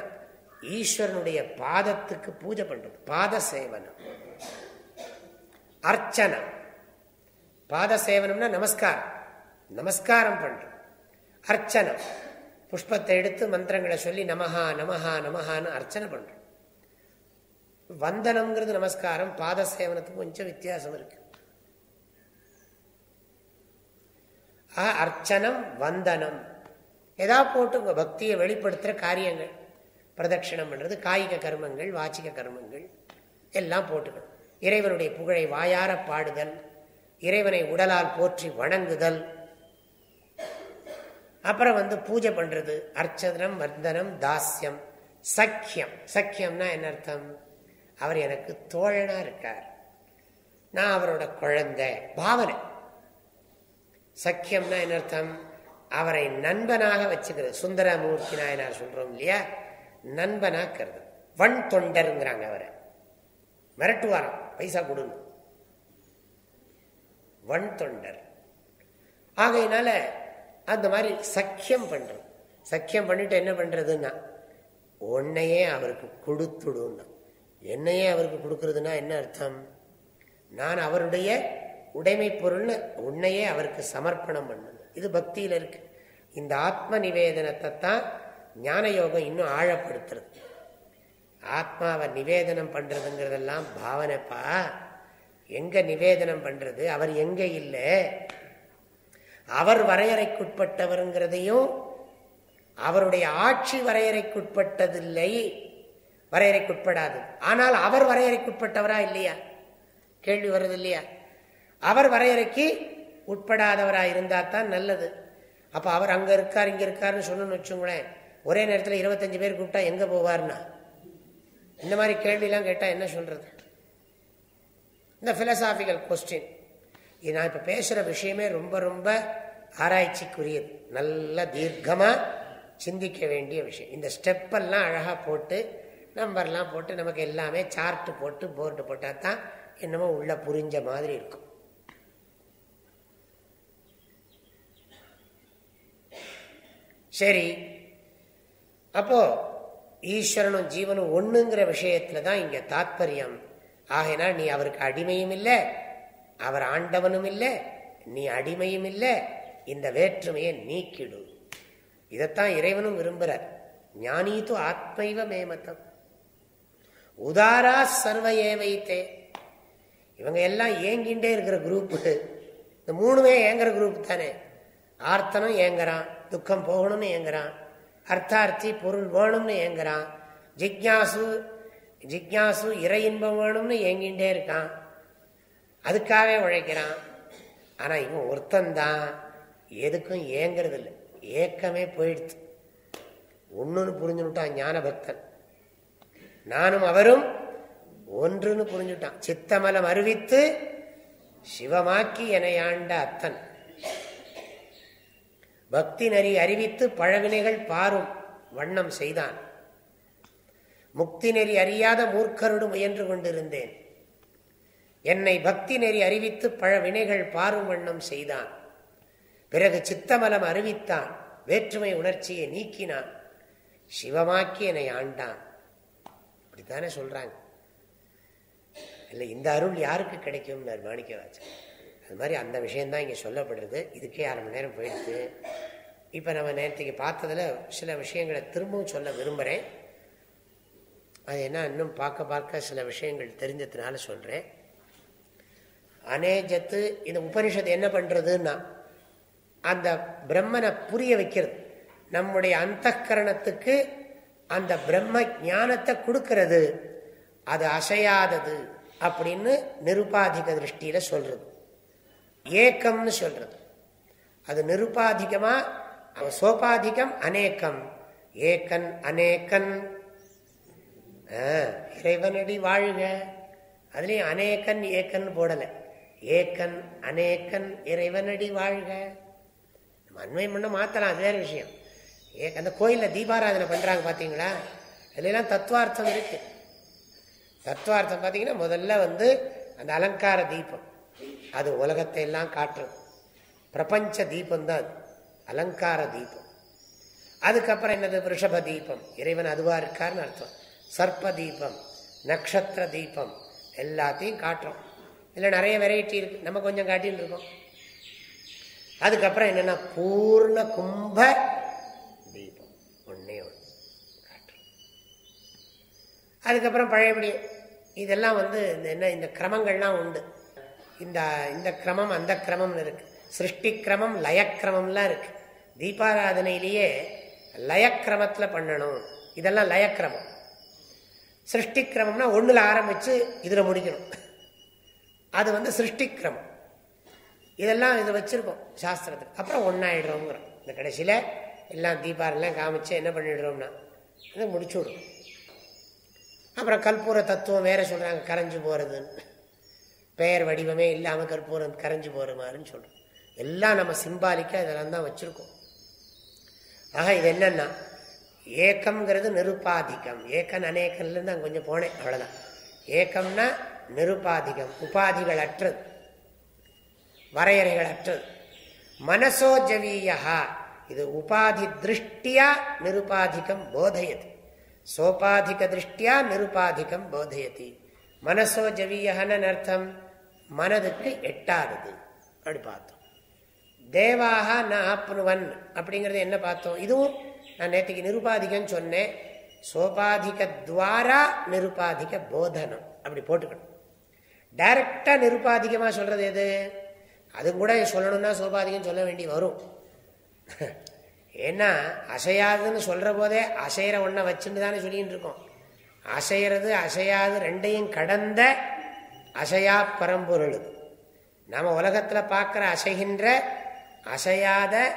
ஈஸ்வரனுடைய பாதத்துக்கு பூஜை பண்றது பாத சேவனம். அர்ச்சனம் பாத சேவனம்னா நமஸ்காரம். நமஸ்காரம் பண்றோம் அர்ச்சனம் புஷ்பத்தை எடுத்து மந்திரங்களை சொல்லி நமஹா நமஹா நமஹான்னு அர்ச்சனை பண்றோம் வந்தனம்ங்கிறது நமஸ்காரம் பாத சேவனத்துக்கு கொஞ்சம் வித்தியாசம் இருக்கு. அர்ச்சனம் வந்தனம். எதா போட்டு உங்கள் பக்தியை வெளிப்படுத்துகிற காரியங்கள். பிரதட்சிணம் பண்ணுறது காய்க கர்மங்கள் வாச்சிக கர்மங்கள் எல்லாம் போட்டுக்கணும். இறைவனுடைய புகழை வாயார பாடுதல் இறைவனை உடலால் போற்றி வணங்குதல். அப்புறம் வந்து பூஜை பண்ணுறது அர்ச்சனம் வந்தனம் தாஸ்யம் சக்கியம். சக்கியம்னா என்ன அர்த்தம்? அவர் எனக்கு தோழனாக இருக்கார். நான் அவரோட குழந்தை பாவனை. சக்கியம்னா என்ன அர்த்தம்? அவரை நண்பனாக வச்சுக்கிறது. சுந்தரமூர்த்தி நாயனார் சொல்றோம் இல்லையா? நண்பனாக்கிறது. வன் தொண்டருங்கிறாங்க அவரை. மிரட்டுவாராம். பைசா கொடுங்க. வன் தொண்டர். ஆகையினால அந்த மாதிரி சக்கியம் பண்றோம். சக்கியம் பண்ணிட்டு என்ன பண்றதுன்னா உன்னையே அவருக்கு கொடுத்துடும் என்னையே அவருக்கு கொடுக்கறதுன்னா என்ன அர்த்தம்? நான் அவருடைய உடைமை பொருள்னு உன்னையே அவருக்கு சமர்ப்பணம் பண்ணணும் இது பக்தியில் இருக்கு. இந்த ஆத்ம நிவேதனத்தை தான் ஞான யோகம் இன்னும் ஆழப்படுத்துறது. ஆத்மாவை நிவேதனம் பண்றதுங்கிறதெல்லாம் பாவனைப்பா. எங்க நிவேதனம் பண்றது? அவர் எங்க இல்லை? அவர் வரையறைக்குட்பட்டவருங்கிறதையும் அவருடைய ஆட்சி வரையறைக்குட்பட்டதில்லை. வரையறைக்குட்படாது. ஆனால் அவர் வரையறைக்குட்பட்டவரா இல்லையா? கேள்வி வருது இல்லையா? அவர் வரையறைக்கு உட்படாதவராக இருந்தால் தான் நல்லது. அப்போ அவர் அங்கே இருக்கார் இங்கே இருக்காருன்னு சொன்னோன்னு வச்சுங்களேன் ஒரே நேரத்தில் இருபத்தஞ்சு பேர் கூப்பிட்டா எங்கே போவார்னா? இந்த மாதிரி கேள்விலாம் கேட்டால் என்ன சொல்கிறது இந்த ஃபிலசாபிக்கல் கொஸ்டின் இது நான் இப்போ பேசுகிற விஷயமே ரொம்ப ரொம்ப ஆராய்ச்சிக்குரியது. நல்ல தீர்க்கமாக சிந்திக்க வேண்டிய விஷயம். இந்த ஸ்டெப்பெல்லாம் அழகாக போட்டு நம்பர்லாம் போட்டு நமக்கு எல்லாமே சார்ட்டு போட்டு போர்டு போட்டால் தான் என்னமோ உள்ளே புரிஞ்ச மாதிரி இருக்கும். சரி. அப்போ ஈஸ்வரனும் ஜீவனும் ஒண்ணுங்கிற விஷயத்துல தான் இங்க தாத்பரியம். ஆகையினால் நீ அவருக்கு அடிமையும் இல்லை அவர் ஆண்டவனும் இல்லை நீ அடிமையும் இல்லை இந்த வேற்றுமையை நீக்கிடு. இதைத்தான் இறைவனும் விரும்புறார். ஞானீத்து ஆத்மைவ மேமத்தம். உதாரா சர்வ ஏவைத்தே. இவங்க எல்லாம் ஏங்கிண்டே இருக்கிற குரூப் இந்த மூணுமே ஏங்குற குரூப் தானே. ஆர்த்தனும் ஏங்குறான். துக்கம் போகணும்னு ஏங்குறான். அர்த்தார்த்தி பொருள் வேணும்னு ஏங்குறான். ஜிக்யாசு ஜிக்யாசு இறை இன்பம் வேணும்னு ஏங்கிண்டே இருக்கான். அதுக்காகவே உழைக்கிறான். ஆனால் இவன் ஒருத்தந்தான் எதுக்கும் ஏங்கிறது இல்லை ஏக்கமே போயிடுச்சு. ஒன்றுன்னு புரிஞ்சுட்டான் ஞான பக்தன் நானும் அவரும் ஒன்றுன்னு புரிஞ்சுட்டான் சித்தமலம் அறிவித்து சிவமாக்கி என ஆண்ட அத்தன். பக்தி நெறி அறிவித்து பழவினைகள் பாரும் வண்ணம் செய்தான். முக்தி நெறி அறியாத மூர்க்கருடு முயன்று கொண்டிருந்தேன். என்னை பக்தி நெறி அறிவித்து பழ வினைகள் பாரும் வண்ணம் செய்தான். பிறகு சித்தமலம் அறிவித்தான். வேற்றுமை உணர்ச்சியை நீக்கினான். சிவமாக்கி என்னை ஆண்டான். அப்படித்தானே சொல்றாங்க. இல்லை இந்த அருள் யாருக்கு கிடைக்கும் மாணிக்கவாச்சன் அது மாதிரி அந்த விஷயம்தான் இங்கே சொல்லப்படுறது இதுக்கே அரை மணி நேரம் போயிடுச்சு. இப்போ நம்ம நேரத்துக்கு பார்த்ததில் சில விஷயங்களை திரும்பவும் சொல்ல விரும்புகிறேன் அது என்ன இன்னும் பார்க்க பார்க்க சில விஷயங்கள் தெரிஞ்சதுனால சொல்கிறேன் அநேஜத்து இந்த உபனிஷத்து என்ன பண்ணுறதுன்னா அந்த பிரம்மனை புரிய வைக்கிறது. நம்முடைய அந்த கரணத்துக்கு அந்த பிரம்ம ஞானத்தை கொடுக்கறது. அது அசையாதது அப்படின்னு நிருபாதிக திருஷ்டியில சொல்றது. ஏக்கம்னு சொல்றது. அது நிருபாதிகமா சோபாதிகம் அநேக்கம். ஏக்கன் அநேக்கன். இறைவனடி வாழ்க. அதுலயும் அநேக்கன் ஏக்கன் போடல. ஏக்கன் அநேக்கன் இறைவனடி வாழ்க. நம்ம அண்மை பண்ண மாற்றலாம் அது வேறு விஷயம். ஏ அந்த கோயிலில் தீபாராதனை பண்ணுறாங்க பார்த்தீங்களா அதுலாம் தத்துவார்த்தம் இருக்கு. தத்துவார்த்தம் பார்த்தீங்கன்னா முதல்ல வந்து அந்த அலங்கார தீபம். அது உலகத்தை எல்லாம் காட்டுறது. பிரபஞ்ச தீபம் தான் அது அலங்கார தீபம். அதுக்கப்புறம் என்னது? ரிஷப தீபம். இறைவன் அதுவா இருக்காருன்னு அர்த்தம். சர்ப்ப தீபம் நக்ஷத்திர தீபம் எல்லாத்தையும் காட்டுறோம். இதில் நிறைய வெரைட்டி இருக்கு. நம்ம கொஞ்சம் காட்டின்னு இருக்கோம். அதுக்கப்புறம் என்னன்னா பூர்ண கும்ப தீபம். ஒன்னே ஒன்று காட்டுறோம். அதுக்கப்புறம் பழையபடி இதெல்லாம் வந்து இந்த என்ன இந்த கிரமங்கள்லாம் உண்டு. இந்த இந்த கிரமம் அந்த கிரமம்னு இருக்கு. சிருஷ்டி கிரமம் லயக்கிரமம்லாம் இருக்கு. தீபாராதனையிலேயே லயக்கிரமத்தில் பண்ணணும். இதெல்லாம் லயக்கிரமம். சிருஷ்டி கிரமம்னா ஒன்றில் ஆரம்பித்து இதில் முடிக்கணும். அது வந்து சிருஷ்டி கிரமம் இதெல்லாம் இதை வச்சுருக்கோம் சாஸ்திரத்துக்கு அப்புறம் ஒன்றாயிடுறோங்கிறோம் இந்த கடைசியில் எல்லாம் தீபாரெல்லாம் காமிச்சு என்ன பண்ணிடுறோம்னா அதை முடிச்சு விடுறோம் அப்புறம் கற்பூர தத்துவம் வேற சொல்கிறாங்க கரைஞ்சு போகிறதுன்னு பெயர் வடிவமே இல்லாமல் கற்பூரம் கரைஞ்சு போகிற மாதிரின்னு சொல்கிறோம் எல்லாம் நம்ம சிம்பாலிக்காக இதெல்லாம் தான் வச்சுருக்கோம். ஆக இது என்னன்னா ஏக்கம்ங்கிறது நிருப்பாதிக்கம் ஏக்கன் அநேக்கன்லேருந்து நான் கொஞ்சம் போனேன் அவ்வளோதான் ஏக்கம்னா நிருப்பாதிகம் உபாதிகள் அற்றது வரையறைகள் அற்றது மனசோஜவீயா இது உபாதி திருஷ்டியா நிருபாதிக்கம் போதையது. சோபாதிக திருஷ்டியா நிருபாதிக்கம் போதையதி. மனசோ அர்த்தம்? மனதுக்கு எட்டாதது அப்படி பார்த்தோம். தேவாக ந ஆப்னுவன் அப்படிங்கிறது என்ன பார்த்தோம்? இதுவும் நான் நேற்றுக்கு நிருபாதிகம் சொன்னேன். சோபாதிக துவாரா நிருபாதிக போதனம். அப்படி போட்டுக்கணும். டைரக்டா நிருபாதிகமா சொல்றது எது? அது கூட சொல்லணும்னா சோபாதிகம் சொல்ல வேண்டி வரும். ஏன்னா அசையாதுன்னு சொல்ற போதே அசைகிற ஒன்றை வச்சுன்னு தானே சொல்லிட்டு இருக்கோம். அசைகிறது அசையாது ரெண்டையும் கடந்த அசையா பரம்பொருள். நாம உலகத்தில் பார்க்குற அசைகின்ற அசையாத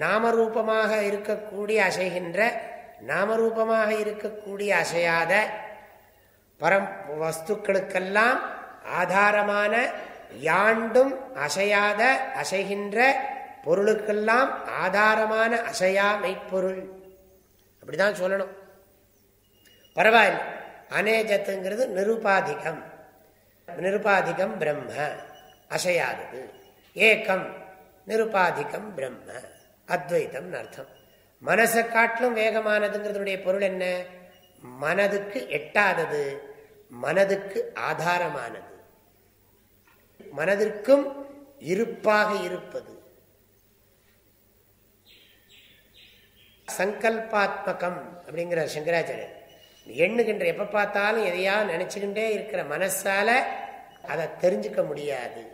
நாமரூபமாக இருக்கக்கூடிய அசைகின்ற நாமரூபமாக இருக்கக்கூடிய அசையாத பரம் வஸ்துக்களுக்கெல்லாம் ஆதாரமான யாண்டும் அசையாத அசைகின்ற பொருளுக்கெல்லாம் ஆதாரமான அசையா மெய்ப்பொருள். அப்படிதான் சொல்லணும். பரவாயில்ல. அநேஜத்துங்கிறது நிருபாதிகம். நிருபாதிகம் பிரம்ம அசையாதது. ஏக்கம் நிருபாதிகம் பிரம்ம. அத்வைத்தம் அர்த்தம். மனசை காட்டிலும் வேகமானதுங்கிறதுடைய பொருள் என்ன? மனதுக்கு எட்டாதது மனதுக்கு ஆதாரமானது. மனதிற்கும் இருப்பாக இருப்பது. சங்கல்பாத்மகம் அப்படிங்கிற சங்கராச்சாரியர் எண்ணுகின்ற எப்ப பார்த்தாலும் எதையாவது நினைச்சுக்கிட்டே இருக்கிற மனசால அதை தெரிஞ்சுக்க முடியாது.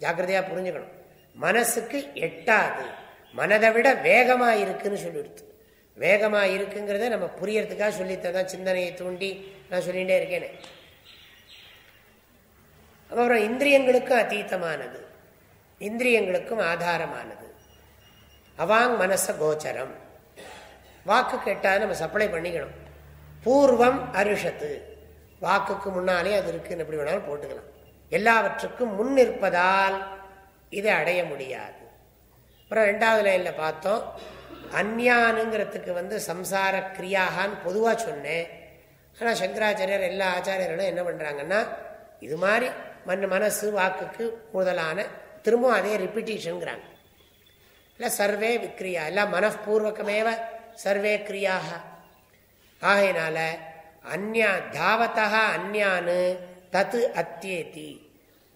ஜாக்கிரதையா புரிஞ்சுக்கணும். மனசுக்கு எட்டாது. மனதை விட வேகமா இருக்குன்னு சொல்லிடுது வேகமா இருக்குங்கிறத நம்ம புரியறதுக்காக சொல்லித்தான் சிந்தனையை தூண்டி நான் சொல்லிகிட்டே இருக்கேனே. அப்புறம் இந்திரியங்களுக்கும் அத்தீத்தமானது இந்திரியங்களுக்கும் ஆதாரமானது. அவாங் மனச கோச்சரம். வாக்கு கேட்டால் நம்ம சப்ளை பண்ணிக்கணும். பூர்வம் அருஷத்து. வாக்குக்கு முன்னாலே அது இருக்குன்னு எப்படி வேணாலும் போட்டுக்கலாம். எல்லாவற்றுக்கும் முன் இருப்பதால் இதை அடைய முடியாது. அப்புறம் ரெண்டாவது லைனில் பார்த்தோம். அந்யானுங்கிறதுக்கு வந்து சம்சார கிரியாகான்னு பொதுவாக சொன்னேன். ஆனால் சங்கராச்சாரியர் எல்லா ஆச்சாரியர்களும் என்ன பண்ணுறாங்கன்னா இது மாதிரி மண் மனசு வாக்குக்கு முதலான திரும்பவும் அதே ரிப்பிட்டேஷனுங்கிறாங்க இல்லை சர்வே விக்ரியா எல்லாம் மனப்பூர்வகமேவ சர்வே கிரியாக. ஆகையினால அந்யா தாவத்தா அந்யானு தத்து அத்தியேதி.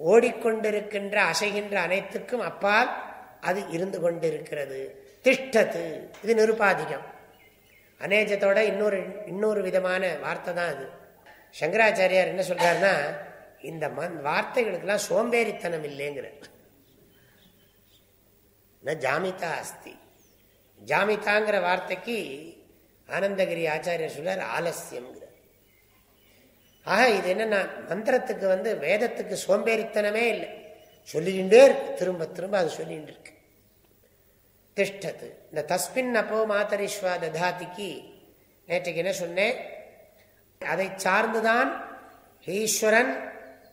ஓடிக்கொண்டிருக்கின்ற அசைகின்ற அனைத்துக்கும் அப்பால் அது இருந்து கொண்டிருக்கிறது. திஷ்டத்து. இது நிருபாதிகம். அநேஜத்தோட இன்னொரு இன்னொரு விதமான வார்த்தை தான் அது. சங்கராச்சாரியார் என்ன சொல்றாருன்னா இந்த மண் வார்த்தைகளுக்கெல்லாம் சோம்பேறித்தனம் இல்லைங்கிற ஜாமிதா அஸ்தி. ஜாமிதாங்கிற வார்த்தைக்கு ஆனந்தகிரி ஆச்சாரியர் சொல்றார் ஆலசியம் ஆக இது என்னன்னா மந்திரத்துக்கு வந்து வேதத்துக்கு சோம்பேறித்தனமே இல்லை. சொல்லிக்கிட்டே இருக்கு திரும்ப திரும்ப அது சொல்லிகிட்டு இருக்கு. திஷ்டத்து. இந்த தஸ்மின் அப்போ மாத்தரிஸ்வா ததாதிக்கு நேற்றுக்கு என்ன சொன்னேன்? அதை சார்ந்துதான் ஈஸ்வரன்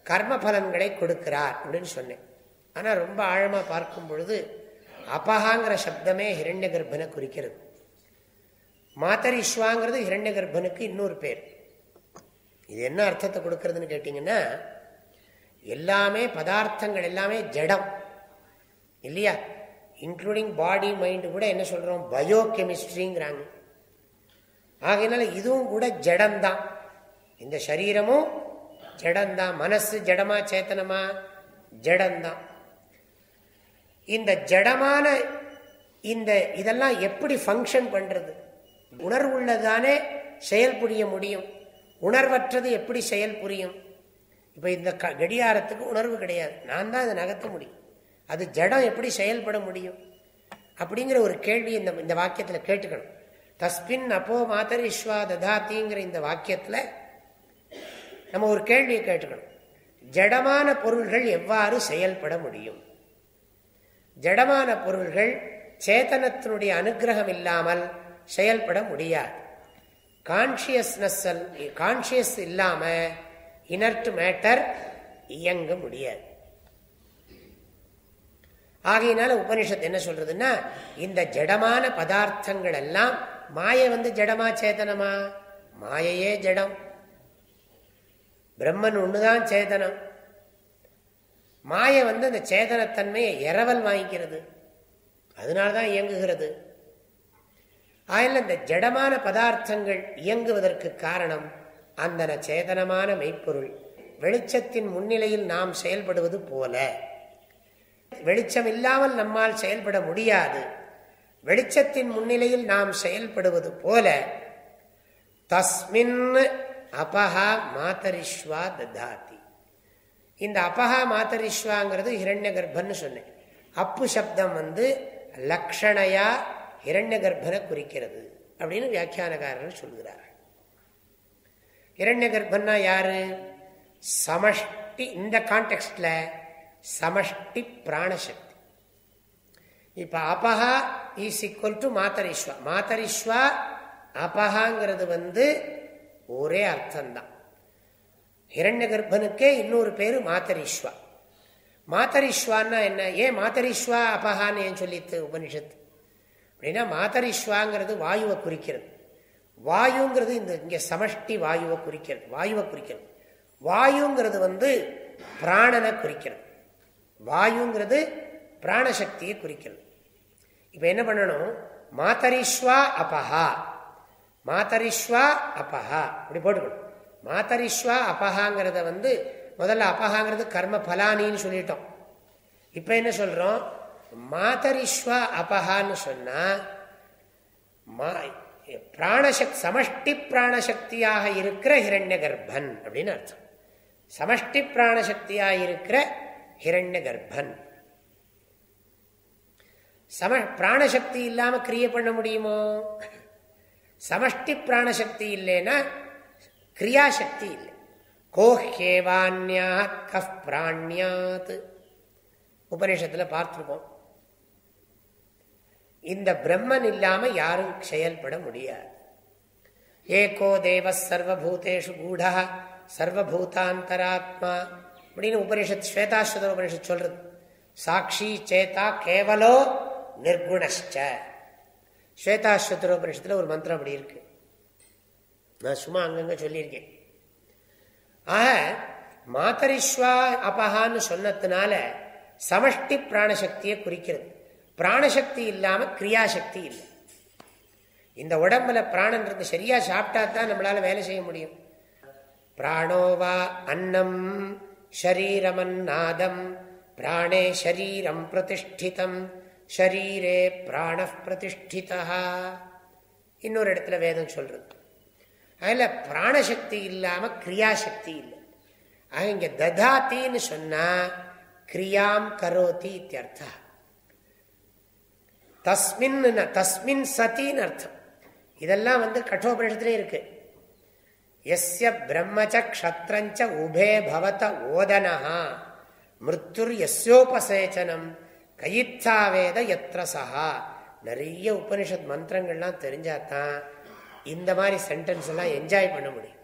கர்ம பலன்களை கொடுக்கிறார் அப்படின்னு சொன்னேன். ஆனால் ரொம்ப ஆழமாக பார்க்கும் பொழுது அபகாங்கிற சப்தமே ஹிரண்ய கர்ப்பனை குறிக்கிறது. மாத்தரிஸ்வாங்கிறது இரண்ய கர்ப்பனுக்கு இன்னொரு பேர். இது என்ன அர்த்தத்தை கொடுக்கறதுன்னு கேட்டீங்கன்னா எல்லாமே பதார்த்தங்கள் எல்லாமே ஜடம். இல்லையா? இன்க்ளூடிங் பாடி மைண்டு கூட என்ன சொல்றோம்? பயோ கெமிஸ்ட்ரிங்கிறாங்க ஆகையினால இதுவும் கூட ஜடம்தான். இந்த சரீரமும் ஜடம்தான். மனசு ஜடமா சேத்தனமா? ஜடம்தான். இந்த ஜடமான இந்த இதெல்லாம் எப்படி ஃபங்க்ஷன் பண்றது? உணர்வுள்ளதானே செயல் புரிய முடியும். உணர்வற்றது எப்படி செயல் புரியும்? இப்போ இந்த கடியாரத்துக்கு உணர்வு கிடையாது. நான் தான் அதை நகர்த்த முடியும். அது ஜடம் எப்படி செயல்பட முடியும்? அப்படிங்கிற ஒரு கேள்வி இந்த இந்த வாக்கியத்தில் கேட்டுக்கணும். தஸ்பின் அப்போ மாதரிஸ்வா ததாத்திங்கிற இந்த வாக்கியத்தில் நம்ம ஒரு கேள்வியை கேட்டுக்கணும். ஜடமான பொருள்கள் எவ்வாறு செயல்பட முடியும்? ஜடமான பொருள்கள் சேத்தனத்தினுடைய அனுகிரகம் இல்லாமல் செயல்பட முடியாது. கான்சியஸ்னஸ் கான்சியஸ் இல்லாம இனர்ட் மேட்டர் இயங்க முடியாது. ஆகையினால உபனிஷத்து என்ன சொல்றதுன்னா இந்த ஜடமான பதார்த்தங்கள் எல்லாம் மாய வந்து ஜடமா சேதனமா? மாயையே ஜடம். பிரம்மன் ஒண்ணுதான் சேதனம். மாய வந்து அந்த சேதனத்தன்மையை இரவல் வாங்கிக்கிறது. அதனால்தான் இயங்குகிறது. ஆயில் இந்த ஜடமான பதார்த்தங்கள் இயங்குவதற்கு காரணம் அந்தன சேதனமான மெய்ப்பொருள். வெளிச்சத்தின் முன்னிலையில் நாம் செயல்படுவது போல. வெளிச்சம் இல்லாமல் நம்மால் செயல்பட முடியாது. வெளிச்சத்தின் முன்னிலையில் நாம் செயல்படுவது போல. தஸ்மின் அபஹா மாத்தரிஸ்வா ததாதி. இந்த அபஹா மாத்தரிஸ்வாங்கிறது ஹிரண்ய கர்ப்பன்னு சொன்னேன். அப்பு சப்தம் வந்து லக்ஷணையா ஹிரண்ய கர்ப்பனை குறிக்கிறது அப்படின்னு வியாக்கியானக்காரர்கள் சொல்கிறார் இரண்ய கர்ப்பன்னா யாரு? சமஷ்டி இந்த கான்டெக்ட்ல சமஷ்டி பிராணசக்தி. இப்ப அபஹா இஸ் ஈக்குவல் டு மாத்தரிஸ்வா மாத்தரிஸ்வா அபஹாங்கிறது வந்து ஒரே அர்த்தம்தான். ஹிரண்ய கர்ப்பனுக்கே இன்னொரு பேரு மாத்தரிஸ்வா மாத்தரிஸ்வான்னா என்ன? ஏன் மாத்தரிஸ்வா அபஹான்னு ஏன் சொல்லித்து உபனிஷத்து? அப்படின்னா மாதரிஸ்வாங்கிறது வாயுவை குறிக்கிறது. வாயுங்கிறது இந்த இங்கே சமஷ்டி வாயுவை குறிக்கிறது வாயுவை குறிக்கிறது. வாயுங்கிறது வந்து பிராணனை குறிக்கிறது. வாயுங்கிறது பிராணசக்தியை குறிக்கிறது. இப்போ என்ன பண்ணணும்? மாத்தரிஸ்வா அபஹா. மாத்தரிஸ்வா அபஹா. அப்படி போட்டுக்கணும். மாத்தரிஸ்வா அபஹாங்கிறத வந்து முதல்ல அபஹாங்கிறது கர்ம பலானின்னு சொல்லிட்டோம். இப்போ என்ன சொல்கிறோம் மாதரிஸ்வா அபஹான்னு சொன்னா பிராணசக் சமஷ்டி பிராணசக்தியாக இருக்கிற ஹிரண்ய கர்ப்பன் அப்படின்னு அர்த்தம் சமஷ்டி பிராணசக்தியாக இருக்கிற ஹிரண்ய கர்ப்பன் சம பிராணசக்தி இல்லாம கிரியை பண்ண முடியுமோ சமஷ்டி பிராணசக்தி இல்லைன்னா கிரியாசக்தி இல்லை கோஹேவான்யா கஃப் பிராணியாத் உபநிஷத்தில் பார்த்துருக்கோம் இந்த பிரம்மன் இல்லாம யாரும் செயல்பட முடியாது. ஏகோ தேவ சர்வபூதேஷு கூட சர்வபூதாந்தராத்மா அப்படின்னு உபனிஷத் ஸ்வேதாஸ்வத உபனிஷத் சொல்றது. சாட்சி சேதா கேவலோ நிர்குணஷ்ட ஸ்வேதாஸ்வத்திர உபனிஷத்துல ஒரு மந்திரம் அப்படி இருக்கு. நான் சும்மா அங்கங்க சொல்லியிருக்கேன். ஆக மாத்தரிஸ்வா அபஹான்னு சொன்னதுனால சமஷ்டி பிராணசக்தியை குறிக்கிறது. பிராணசக்தி இல்லாம கிரியாசக்தி இல்லை. இந்த உடம்புல பிராணன் இருந்து சரியா சாப்பிட்டா தான் நம்மளால வேலை செய்ய முடியும். பிராணோவா அன்னம் ஷரீரமன்னாதம் பிராணே ஷரீரம் பிரதிஷ்டிதம் ஷரீரே பிராண பிரதிஷ்டிதா இன்னொரு இடத்துல வேதம் சொல்றது. அதில் பிராணசக்தி இல்லாம கிரியாசக்தி இல்லை. ஆக இங்க ததாத்தின்னு சொன்னா கிரியாம் கரோதி இத்தியர்த்தா தஸ்மின் தஸ்மின் சத்தின்னு அர்த்தம். இதெல்லாம் வந்து கட்டோபனிஷத்துல இருக்கு. எஸ்ய பிரம்மச்ச க்ஷத்ரஞ்ச உபே பவத ஓதனஹா. மிருத்துர் எஸ்யோபசேச்சனம் கயித்தாவேத எத்திர சஹா நிறைய உபனிஷத் மந்திரங்கள்லாம் தெரிஞ்சாதான் இந்த மாதிரி சென்டென்ஸ் எல்லாம் என்ஜாய் பண்ண முடியும்.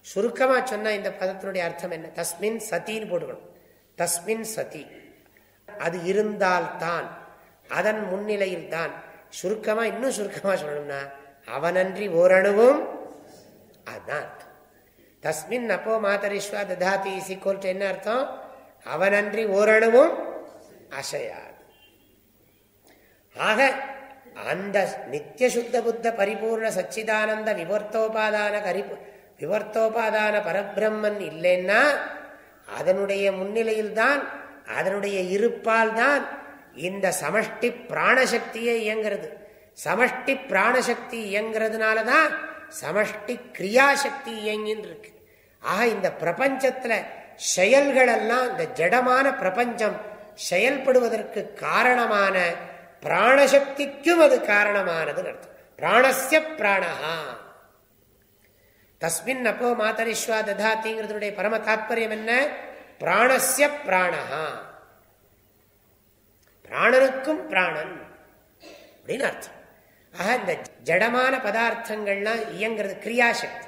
சுருக்கமாக சொன்னால் இந்த பதத்தினுடைய அர்த்தம் என்ன? தஸ்மின் சத்தின்னு போட்டுக்கணும். தஸ்மின் சதி. அது இருந்தால்தான் அதன் முன்னிலையில் தான் சுருக்கமா இன்னும் சுருக்கமா சொல்லணும்னா அவனன்றி ஓரணுவும் அதுதான் அர்த்தம் தஸ்மின் அப்போ மாதரிஸ்வா ததாதி இசிக்கோல்ட்டு என்ன அர்த்தம்? அவனன்றி ஓரணுவும் அசையாது. ஆக அந்த நித்திய சுத்த புத்த பரிபூர்ண சச்சிதானந்த விவர்த்தோபாதான கரிப்பு விவர்த்தோபாதான பரபிரம்மன் இல்லைன்னா அதனுடைய முன்னிலையில் தான் அதனுடைய இருப்பால் தான் இந்த சமஷ்டி பிராணசக்தியே இயங்கிறது. சமஷ்டி பிராணசக்தி இயங்கிறதுனால தான் சமஷ்டி கிரியாசக்தி இயங்கின்னு இருக்கு ஆக இந்த பிரபஞ்சத்துல செயல்கள் எல்லாம் இந்த ஜடமான பிரபஞ்சம் செயல்படுவதற்கு காரணமான பிராணசக்திக்கும் அது காரணமானது அர்த்தம். பிராணசிய பிராணஹா. தஸ்மின் அப்போ மாதரிஸ்வா ததாத்திங்கிறதுடைய பரம தாத்பரியம் என்ன? பிராணசிய பிராணஹா. பிராணனுக்கும் பிராணன் அப்படின்னு அர்த்தம். ஆக இந்த ஜடமான பதார்த்தங்கள்லாம் இயங்கிறது கிரியாசக்தி.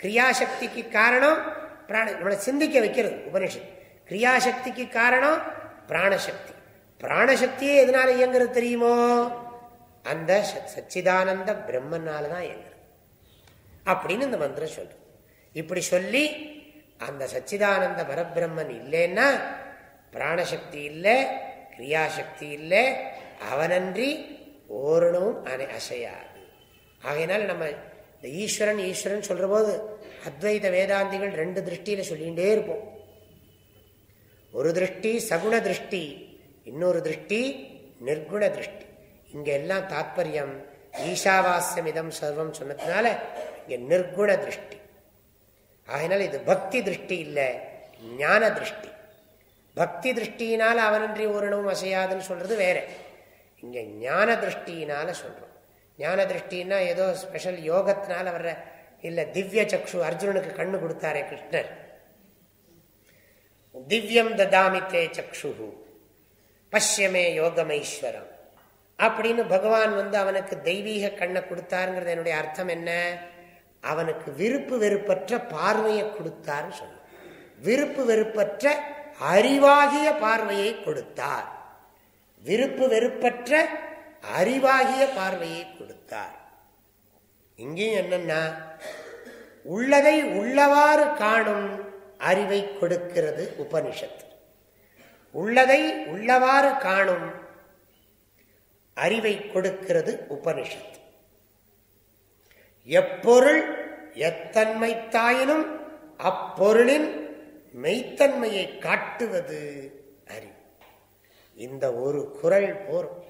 கிரியாசக்திக்கு காரணம் பிராண நம்மளை சிந்திக்க வைக்கிறது உபனிஷத் கிரியாசக்திக்கு காரணம் பிராணசக்தி. பிராணசக்தியே எதனால இயங்குறது தெரியுமோ? அந்த சச்சிதானந்த பிரம்மனால தான் இயங்குறது. அப்படின்னு இந்த மந்திரம் சொல்லு இப்படி சொல்லி அந்த சச்சிதானந்த பரபிரம்மன் இல்லைன்னா பிராணசக்தி இல்லை கிரியாசக்தி இல்லை அவனன்றி ஓரணும் அசையாது. ஆகையினால் நம்ம இந்த ஈஸ்வரன் ஈஸ்வரன் சொல்ற போது அத்வைத வேதாந்திகள் ரெண்டு திருஷ்டியில சொல்லிகிட்டே இருப்போம். ஒரு திருஷ்டி சகுண திருஷ்டி இன்னொரு திருஷ்டி நிர்குண திருஷ்டி. இங்க எல்லாம் தாத்பரியம் ஈஷாவாஸ்யம் இதம் சர்வம் சொன்னதுனால இங்க நிர்குண திருஷ்டி. ஆகினால இது பக்தி திருஷ்டி இல்லை ஞான திருஷ்டி. பக்தி திருஷ்டியினால் அவனின்றி ஓரணவும் அசையாதுன்னு சொல்றது வேற. இங்க ஞான திருஷ்டியினால் சொல்றோம். ஞான திருஷ்டின்னா ஏதோ ஸ்பெஷல் யோகத்தினால வர்ற இல்ல திவ்ய சக்ஷு அர்ஜுனனுக்கு கண்ணு கொடுத்தாரே கிருஷ்ணர். திவ்யம் ததாமித்தே சக்ஷு. பஷ்யமே யோகமைஸ்வரம். அப்படின்னு பகவான் வந்து அவனுக்கு தெய்வீக கண்ணை கொடுத்தாருங்கிறது என்னுடைய அர்த்தம் என்ன? அவனுக்கு விருப்பு வெறுப்பற்ற பார்வையை கொடுத்தாருன்னு சொன்ன விருப்பு வெறுப்பற்ற அறிவாகிய பார்வையை கொடுத்தார். விருப்பு வெறுப்பற்ற அறிவாகிய பார்வையை கொடுத்தார். இங்கேயும் என்னன்னா உள்ளதை உள்ளவாறு காணும் அறிவை கொடுக்கிறது உபனிஷத்து. உள்ளதை உள்ளவாறு காணும் அறிவை கொடுக்கிறது உபனிஷத்து. எப்பொருள் எத்தன்மைத்தாயினும் அப்பொருளின் மெய்த்தன்மையை காட்டுவது அறிவு. இந்த ஒரு குரல் போரும்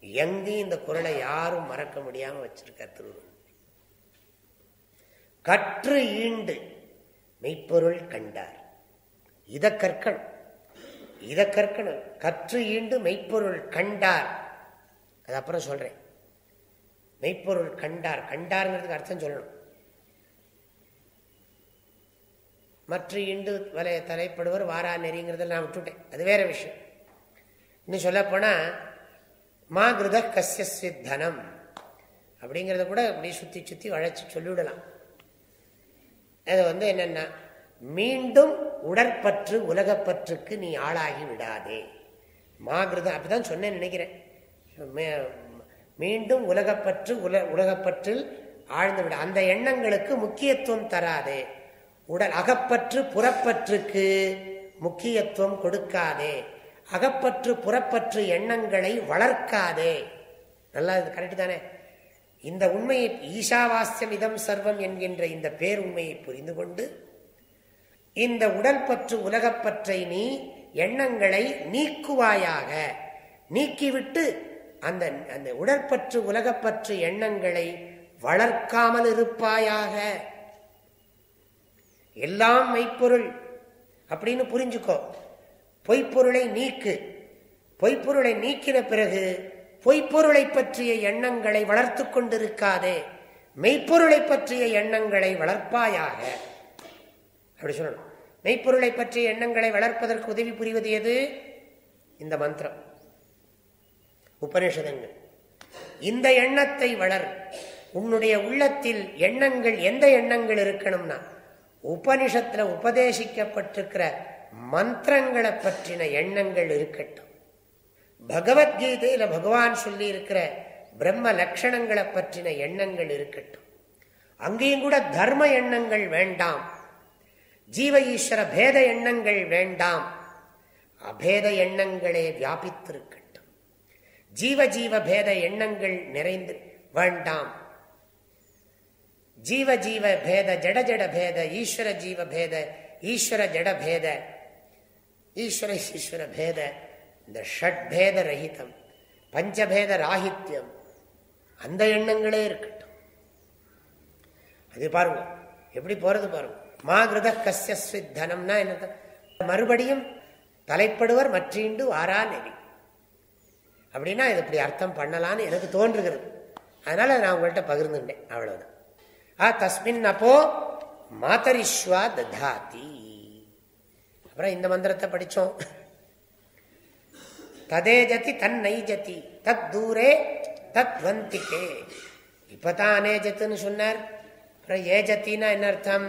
எங்கேயும் இந்த குரலை யாரும் மறக்க முடியாம வச்சிருக்க திருவள்ளுவர் கற்று ஈண்டு மெய்ப்பொருள் கண்டார். இத கற்கணும். இத கற்கணும். கற்று ஈண்டு மெய்ப்பொருள் கண்டார். அது அப்புறம் சொல்றேன். மெய்ப்பொருள் கண்டார். கண்டார்ங்கிறதுக்கு அர்த்தம் சொல்லணும். மற்ற இண்டு வலைய தலைப்படுவர் வாரா நெறிங்கிறத நான் விட்டுட்டேன். அது வேற விஷயம். இன்னும் சொல்ல மா கிருத கசிய தனம் அப்படிங்கிறத கூட அப்படி சுத்தி சுத்தி வளைச்சு சொல்லிவிடலாம். அது வந்து என்னன்னா மீண்டும் உடற்பற்று உலகப்பற்றுக்கு நீ ஆளாகி விடாதே. மாகிருதம் அப்படிதான் சொன்னேன் நினைக்கிறேன். மீண்டும் உலகப்பற்று உல உலகப்பற்றில் ஆழ்ந்து விட அந்த எண்ணங்களுக்கு முக்கியத்துவம் தராதே. உடல் அகப்பற்று புறப்பற்றுக்கு முக்கியத்துவம் கொடுக்காதே. அகப்பற்று புறப்பற்று எண்ணங்களை வளர்க்காதே. நல்லா இது கரெக்டு தானே? இந்த உண்மையை ஈஷாவாஸ்யம் இதம் சர்வம் என்கின்ற இந்த பேருண்மையை புரிந்து கொண்டு இந்த உடல் பற்று உலகப்பற்றை நீ எண்ணங்களை நீக்குவாயாக. நீக்கிவிட்டு அந்த அந்த உடற்பற்று உலகப்பற்று எண்ணங்களை வளர்க்காமல் இருப்பாயாக எல்லாம் மெய்ப்பொருள். அப்படின்னு புரிஞ்சுக்கோ. பொய்ப்பொருளை நீக்கு. பொய்ப்பொருளை நீக்கின பிறகு பொய்ப்பொருளை பற்றிய எண்ணங்களை வளர்த்து கொண்டிருக்காதே. மெய்ப்பொருளை பற்றிய எண்ணங்களை வளர்ப்பாயாக. அப்படி சொல்லணும். மெய்ப்பொருளை பற்றிய எண்ணங்களை வளர்ப்பதற்கு உதவி புரிவது எது? இந்த மந்திரம். உபனிஷதங்கள். இந்த எண்ணத்தை வளர். உன்னுடைய உள்ளத்தில் எண்ணங்கள் எந்த எண்ணங்கள் இருக்கணும்னா உபனிஷத்துல உபதேசிக்கப்பட்டிருக்கிற மந்திரங்களை பற்றின எண்ணங்கள் இருக்கட்டும். பகவத்கீதையில பகவான் சொல்லி இருக்கிற பிரம்ம லட்சணங்களை பற்றின எண்ணங்கள் இருக்கட்டும். அங்கேயும் கூட தர்ம எண்ணங்கள் வேண்டாம். ஜீவ ஈஸ்வர பேத எண்ணங்கள் வேண்டாம். அபேத எண்ணங்களே வியாபித்திருக்கட்டும். ஜீவ ஜீவ பேத எண்ணங்கள் நிறைந்து வேண்டாம். ஜீவ ஜீவ பேத ஜட ஜட பேத ஈஸ்வர ஜீவ பேத ஈஸ்வர ஜட பேத ஈஸ்வர ஈஸ்வர பேத இந்த ஷட் பேத ரஹிதம் பஞ்சபேத ராகித்யம் அந்த எண்ணங்களே இருக்கட்டும். அது பாருங்க எப்படி போறது பாருங்க. மா கிருத கசிய தனம்னா என்ன மறுபடியும் தலைப்படுவர் மற்றீண்டு வாரா நெறி. அப்படின்னா இது இப்படி அர்த்தம் பண்ணலான்னு எனக்கு தோன்றுகிறது. அதனால நான் உங்கள்கிட்ட பகிர்ந்துட்டேன் அவ்வளவுதான். ஆ தஸ்மின் அப்போ மாதரிஸ்வா ததாதி அப்புறம் இந்த மந்திரத்தை படிச்சோம் ததே ஜதி தன் நைஜதி தத் தூரே தத் வந்திகே இப்பதான் அநேஜத்துன்னு சொன்னார் அப்புறம் ஏஜத்தின்னா என்ன அர்த்தம்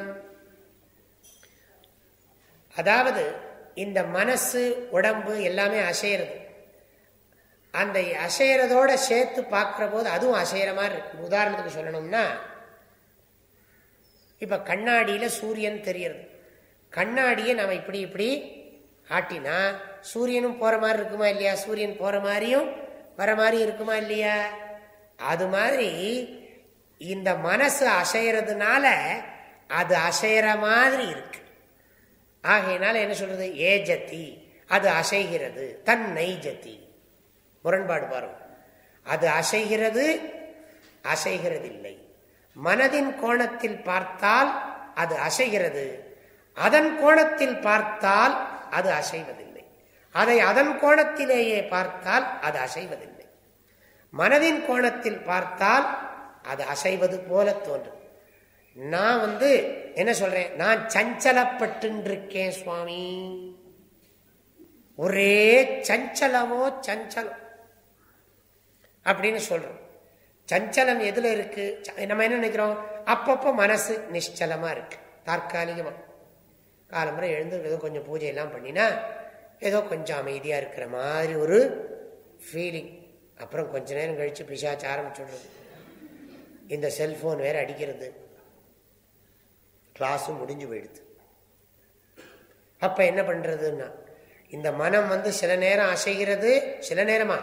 அதாவது இந்த மனசு உடம்பு எல்லாமே அசைறது அந்த அசையறதோட சேர்த்து பார்க்கிற போது அதுவும் அசைகிற மாதிரி இருக்கு உதாரணத்துக்கு சொல்லணும்னா இப்ப கண்ணாடியில சூரியன் தெரியறது கண்ணாடியை நம்ம இப்படி இப்படி ஆட்டினா சூரியனும் போற மாதிரி இருக்குமா இல்லையா? சூரியன் போற மாதிரியும் வர மாதிரி இருக்குமா இல்லையா? அது மாதிரி இந்த மனசு அசைறதுனால அது அசைகிற மாதிரி இருக்கு. ஆகையினால என்ன சொல்றது? ஏஜத்தி அது அசைகிறது. தன் நெய்ஜத்தி முரண்பாடு பாருங்க. அது அசைகிறது அசைகிறது இல்லை மனதின் கோணத்தில் பார்த்தால் அது அசைகிறது. அதன் கோணத்தில் பார்த்தால் அது அசைவதில்லை. அதை அதன் கோணத்திலேயே பார்த்தால் அது அசைவதில்லை. மனதின் கோணத்தில் பார்த்தால் அது அசைவது போல தோன்றும். நான் வந்து என்ன சொல்றேன்? நான் சஞ்சலப்பட்டு இருக்கேன் சுவாமி. ஒரே சஞ்சலமோ சஞ்சலம் அப்படின்னு சொல்றோம். சஞ்சலம் எதுல இருக்கு? நம்ம என்ன நினைக்கிறோம்? அப்பப்போ மனசு நிശ്ചலமா இருக்கு. தற்காலிகமா. காலம்புரை எழுந்து ஏதோ கொஞ்சம் பூஜை எல்லாம் பண்ணினா ஏதோ கொஞ்சம் அமைதியா இருக்கிற மாதிரி ஒரு ஃபீலிங் அப்புறம் கொஞ்ச நேரம் கழிச்சு பிசாச்சு ஆரம்பிச்சுடுறது. இந்த செல்போன் வேற அடிக்கிறது. கிளாஸும் முடிஞ்சு போயிடுது. அப்ப என்ன பண்றதுன்னா இந்த மனம் வந்து சில நேரம் அசைகிறது சில நேரமா?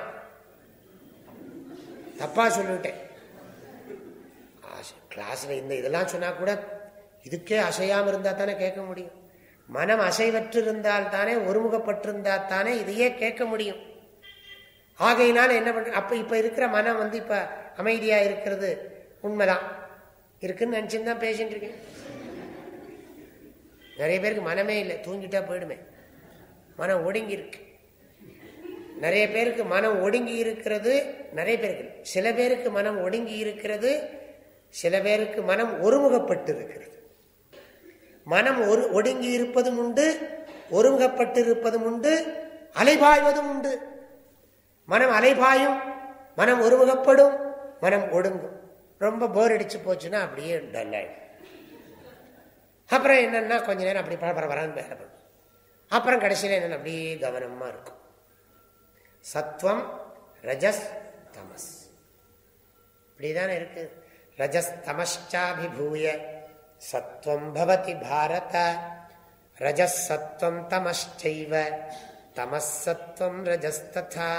தப்பா சொல்லிட்டேன் கிளாஸ்ல இந்த இதெல்லாம் சொன்னா கூட இதுக்கே அசையாம இருந்தா தானே கேட்க முடியும். மனம் அசைவற்று இருந்தால் தானே ஒருமுகப்பட்டிருந்தா தானே இதையே கேட்க முடியும். ஆகையினால என்ன பண்ற அப்ப இப்ப இருக்கிற மனம் வந்து இப்ப அமைதியா இருக்கிறது உண்மைதான். இருக்குன்னு நினைச்சுன்னு தான் பேசிட்டு இருக்கேன். நிறைய பேருக்கு மனமே இல்லை தூங்கிட்டா போயிடுமே. மனம் ஒடுங்கி இருக்கு. நிறைய பேருக்கு மனம் ஒடுங்கி இருக்கிறது நிறைய பேருக்கு. சில பேருக்கு மனம் ஒடுங்கி இருக்கிறது சில பேருக்கு மனம் ஒருமுகப்பட்டு இருக்கிறது மனம் ஒரு ஒடுங்கி இருப்பதும் உண்டு ஒருமுகப்பட்டு இருப்பதும் உண்டு அலைபாய்வதும் உண்டு. மனம் அலைபாயும் மனம் ஒருமுகப்படும் மனம் ஒடுங்கும். ரொம்ப போர் அடிச்சு போச்சுன்னா அப்படியே டல் அப்புறம் என்னன்னா கொஞ்ச நேரம் அப்படி பரபரன்னு வேலை பண்ணும். அப்புறம் கடைசியில் என்னென்ன அப்படியே கவனமாக இருக்கும். சத்வம் ரஜஸ் தமஸ். இப்படிதானே இருக்கு. ரஜஸ் தமஷ்டாபிபூய சத்வம் பவதி பாரத ரஜஸ் சத்வம் தமஷ்டைவ தமஸ் சத்வம் ரஜஸ் ததா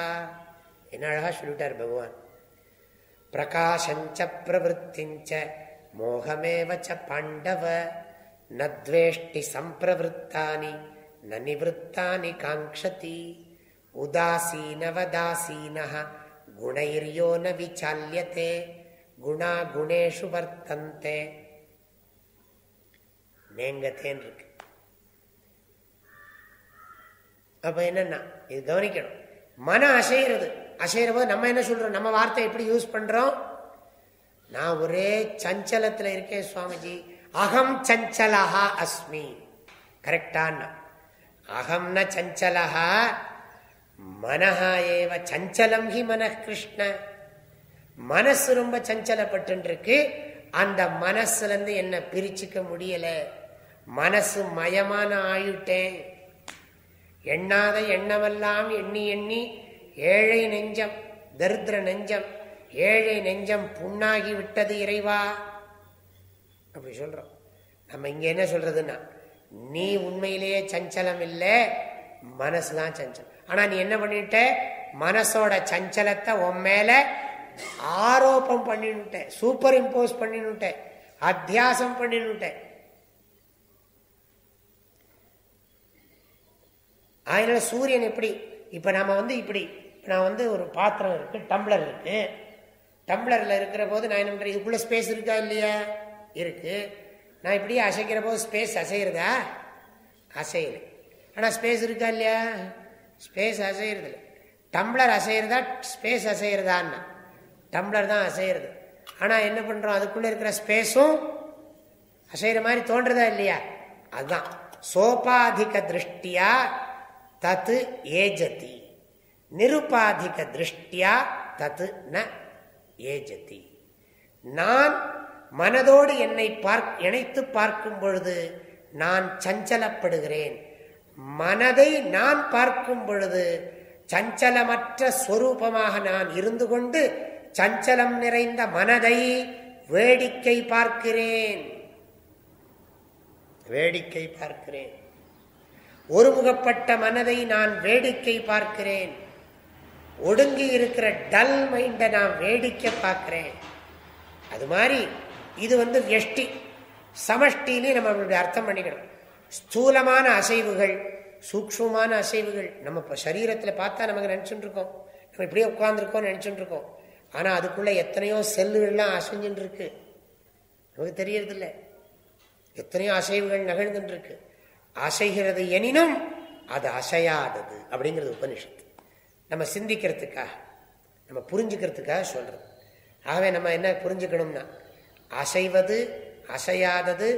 என்ன அழகா சொல்லிட்டார் பகவான். பிரகாஷஞ்ச பிரவருத்திஞ்ச மோகமேவச்ச பாண்டவ நத்வேஷ்டி சம்பிரவருத்தானி ந நிவத்தானி காங்க்ஷதி உதாசீனவதாசீன குணைர்யோ न விசால்யத்தே குணா குணேஷு வர்த்தந்தே நேங்கத்தேன் இருக்கு அப்ப என்னன்னா இது கவனிக்கணும். மனம் அசைகிறது அசைகிற போது நம்ம என்ன சொல்றோம்? நம்ம வார்த்தை எப்படி யூஸ் பண்றோம்? நான் ஒரே சஞ்சலத்துல இருக்கேன் சுவாமிஜி. அகம் சஞ்சலஹா அஸ்மி. கரெக்டான அகம் ந சஞ்சலஹா மனஹா ஏவ சஞ்சலம் ஹி மன கிருஷ்ண. மனசு ரொம்ப சஞ்சலப்பட்டு இருக்கு அந்த மனசுல இருந்து என்ன பிரிச்சுக்க முடியல. மனசு மயமான ஆயுட்டேன். எண்ணாத எண்ணமெல்லாம் எண்ணி எண்ணி ஏழை நெஞ்சம் தரித்திர நெஞ்சம் ஏழை நெஞ்சம் புண்ணாகி விட்டது இறைவா. அப்படி சொல்றோம். நம்ம இங்க என்ன சொல்றதுன்னா நீ உண்மையிலேயே சஞ்சலம் இல்லை மனசுதான் சஞ்சலம். ஆனா நீ என்ன பண்ணிட்ட? மனசோட சஞ்சலத்தை உன் மேல ஆரோப்பம் பண்ணினுட்ட சூப்பர் இம்போஸ் பண்ணினுட்ட அத்தியாசம் பண்ணினுட்ட. அதனால சூரியன் எப்படி? இப்ப நம்ம வந்து இப்படி நான் வந்து ஒரு பாத்திரம் இருக்கு டம்ளர் இருக்கு. டம்ளர்ல இருக்கிற போது நான் என்ன பண்றேன்? இதுக்குள்ள ஸ்பேஸ் இருக்கா இல்லையா? இருக்கு. நான் இப்படியே அசைக்கிற போது ஸ்பேஸ் அசைகிறதா அசையுது ஆனா ஸ்பேஸ் இருக்கா இல்லையா? ஸ்பேஸ் அசைகிறது டம்ளர் அசைகிறதா ஸ்பேஸ் அசைகிறதான்னா டம்ளர் தான் அசைகிறது ஆனால் என்ன பண்ணுறோம் அதுக்குள்ளே இருக்கிற ஸ்பேஸும் அசைகிற மாதிரி தோன்றதா இல்லையா? அதுதான். சோபாதிக திருஷ்டியா தத்து ஏஜதி. நிருபாதிக திருஷ்டியா தத்து ந ஏஜதி. நான் மனதோடு என்னை பார்க் இணைத்து பார்க்கும் பொழுது நான் சஞ்சலப்படுகிறேன். மனதை நான் பார்க்கும் பொழுது சஞ்சலமற்ற ஸ்வரூபமாக நான் இருந்து கொண்டு சஞ்சலம் நிறைந்த மனதை வேடிக்கை பார்க்கிறேன். வேடிக்கை பார்க்கிறேன். ஒருமுகப்பட்ட மனதை நான் வேடிக்கை பார்க்கிறேன். ஒடுங்கி இருக்கிற டல் மைண்டை நான் வேடிக்கை பார்க்கிறேன். அது மாதிரி இது வந்து எஷ்டி சமஷ்டின்னு நம்ம அப்படி அர்த்தம் பண்ணிக்கணும். ஸ்தூலமான அசைவுகள் சூக்ஷமான அசைவுகள். நம்ம இப்போ சரீரத்தில் பார்த்தா நமக்கு நினச்சிட்டு இருக்கோம் நம்ம இப்படியே உட்காந்துருக்கோம்னு நினச்சிட்டு இருக்கோம் ஆனால் அதுக்குள்ளே எத்தனையோ செல்லுகள்லாம் அசைஞ்சுட்டு இருக்கு நமக்கு தெரியறதில்ல. எத்தனையோ அசைவுகள் நகழ்ந்துட்டு இருக்கு அசைகிறது எனினும் அது அசையாதது அப்படிங்கிறது உபனிஷத்து. நம்ம சிந்திக்கிறதுக்காக நம்ம புரிஞ்சுக்கிறதுக்காக சொல்கிறது ஆகவே நம்ம என்ன புரிஞ்சுக்கணும்னா அசைவது அசையாதது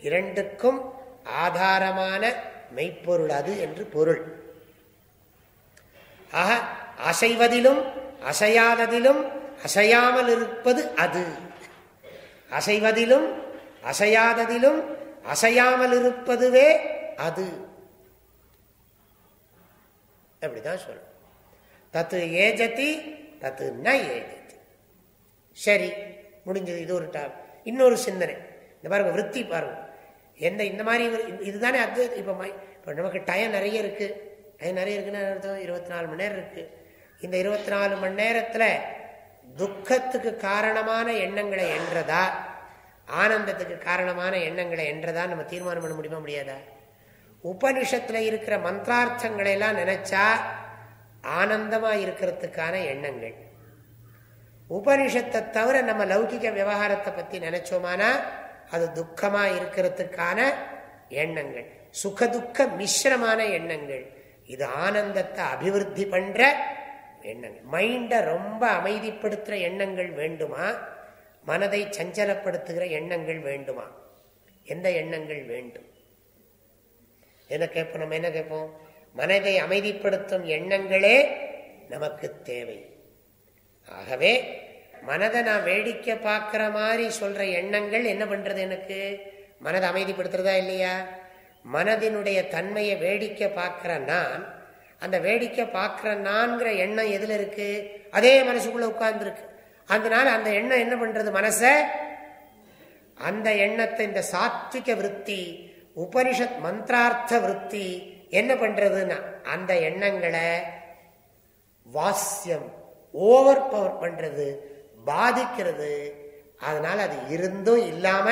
இரண்டுக்கும் ஆதாரமான மெய்ப்பொருள் அது என்று பொருள். ஆக அசைவதிலும் அசையாததிலும் அசையாமல் இருப்பது அது. அசைவதிலும் அசையாததிலும் அசையாமல் இருப்பதுவே அது. அப்படிதான் சொல்லும் தத்து ஏஜதி தத்து ந ஏஜதி. சரி முடிஞ்சது. இது ஒரு டாப் இன்னொரு சிந்தனை. இந்த பாருங்க விற்பி பாருங்க எந்த இந்த மாதிரி இதுதானே அது? இப்போ இப்போ நமக்கு டைம் நிறைய இருக்குது டைம் நிறைய இருக்குன்னு அர்த்தம்? இருபத்தி நாலு மணி நேரம் இருக்குது இந்த இருபத்தி நாலு மணி நேரத்தில் துக்கத்துக்கு காரணமான எண்ணங்களை என்றதா ஆனந்தத்துக்கு காரணமான எண்ணங்களை என்றதா நம்ம தீர்மானம் பண்ண முடியுமா முடியாதா? உபனிஷத்தில் இருக்கிற மந்திரார்த்தங்களை எல்லாம் நினைச்சா ஆனந்தமாக இருக்கிறதுக்கான எண்ணங்கள். உபனிஷத்தை தவிர நம்ம லௌகிக விவகாரத்தை பற்றி நினைச்சோமானா அது துக்கமாக இருக்கிறதுக்கான எண்ணங்கள். சுகதுக்க மிஸ்ரமான எண்ணங்கள். இது ஆனந்தத்தை அபிவிருத்தி பண்ற எண்ணங்கள். மைண்டை ரொம்ப அமைதிப்படுத்துகிற எண்ணங்கள் வேண்டுமா? மனதை சஞ்சலப்படுத்துகிற எண்ணங்கள் வேண்டுமா? எந்த எண்ணங்கள் வேண்டும்? என்ன கேட்போம் நம்ம என்ன கேட்போம்? மனதை அமைதிப்படுத்தும் எண்ணங்களே நமக்கு தேவை. ஆகவே மனதை நான் வேடிக்கை பார்க்குற மாதிரி சொல்ற எண்ணங்கள் என்ன பண்றது எனக்கு? மனதை அமைதிப்படுத்துறதா இல்லையா? மனதினுடைய தன்மையை வேடிக்கை பார்க்கிற நான் அந்த வேடிக்கை பார்க்கிற நான்கிற எண்ணம் எதுல இருக்கு? அதே மனசுக்குள்ள உட்கார்ந்துருக்கு. அதனால அந்த எண்ணம் என்ன பண்றது மனச? அந்த எண்ணத்தை இந்த சாத்விக விற்பி உபனிஷத் மந்திரார்த்த விற்பி என்ன பண்றதுன்னா அந்த எண்ணங்களை வாசியம் ஓவர் பவர் பண்றது. பாதிக்கிறது. அதனால அது இருந்தும் இல்லாம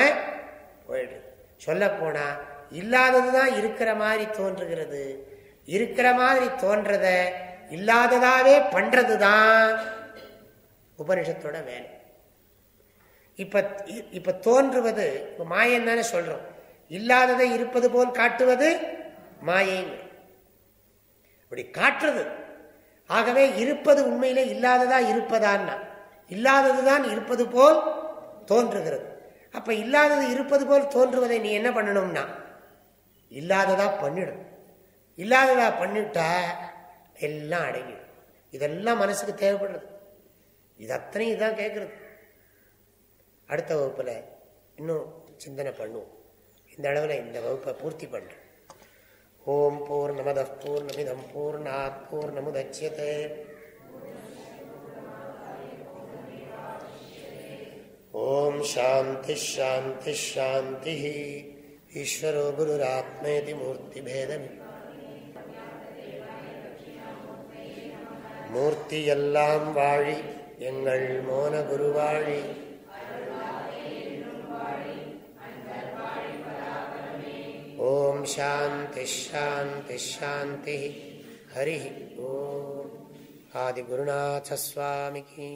போயிடுது. சொல்ல போனா இல்லாததுதான் இருக்கிற மாதிரி தோன்றுகிறது. இருக்கிற மாதிரி தோன்றத இல்லாததாவே பண்றதுதான் உபனிஷத்தோட வேலை. இப்ப இப்ப தோன்றுவது இப்ப மாயன் தானே சொல்றோம். இல்லாததை இருப்பது போல் காட்டுவது மாயைங்க அப்படி காட்டுறது. ஆகவே இருப்பது உண்மையிலே இல்லாததா இருப்பதான்னா இல்லாததுதான் இருப்பது போல் தோன்றுகிறது. அப்ப இல்லாதது இருப்பது போல் தோன்றுவதை நீ என்ன பண்ணணும்னா இல்லாததா பண்ணிடும் இல்லாததா பண்ணிட்டா எல்லாம் அடங்கிடும். இதெல்லாம் மனசுக்கு தேவைப்படுறது. இது அத்தனையும் இதுதான் கேட்கறது அடுத்த வகுப்புல இன்னும் சிந்தனை பண்ணுவோம். இந்த அளவில் இந்த வகுப்பை பூர்த்தி பண்றேன் ஓம் பூர்ணமத பூர்ணமிதம் பூர்ணாத் ஓம் சாந்தி ஷாந்தி ஷாந்தி ஈஸ்வரோ குருராத்மேதி மூர்த்தி பேதம். மூர்த்தி எல்லாம் வாழி எங்கள் மோன குருவாழி. ஓம் சாந்தி ஷாந்தி ஷாந்தி ஹரி ஓம். ஆதிகுருநாசஸ்வாமிக்கு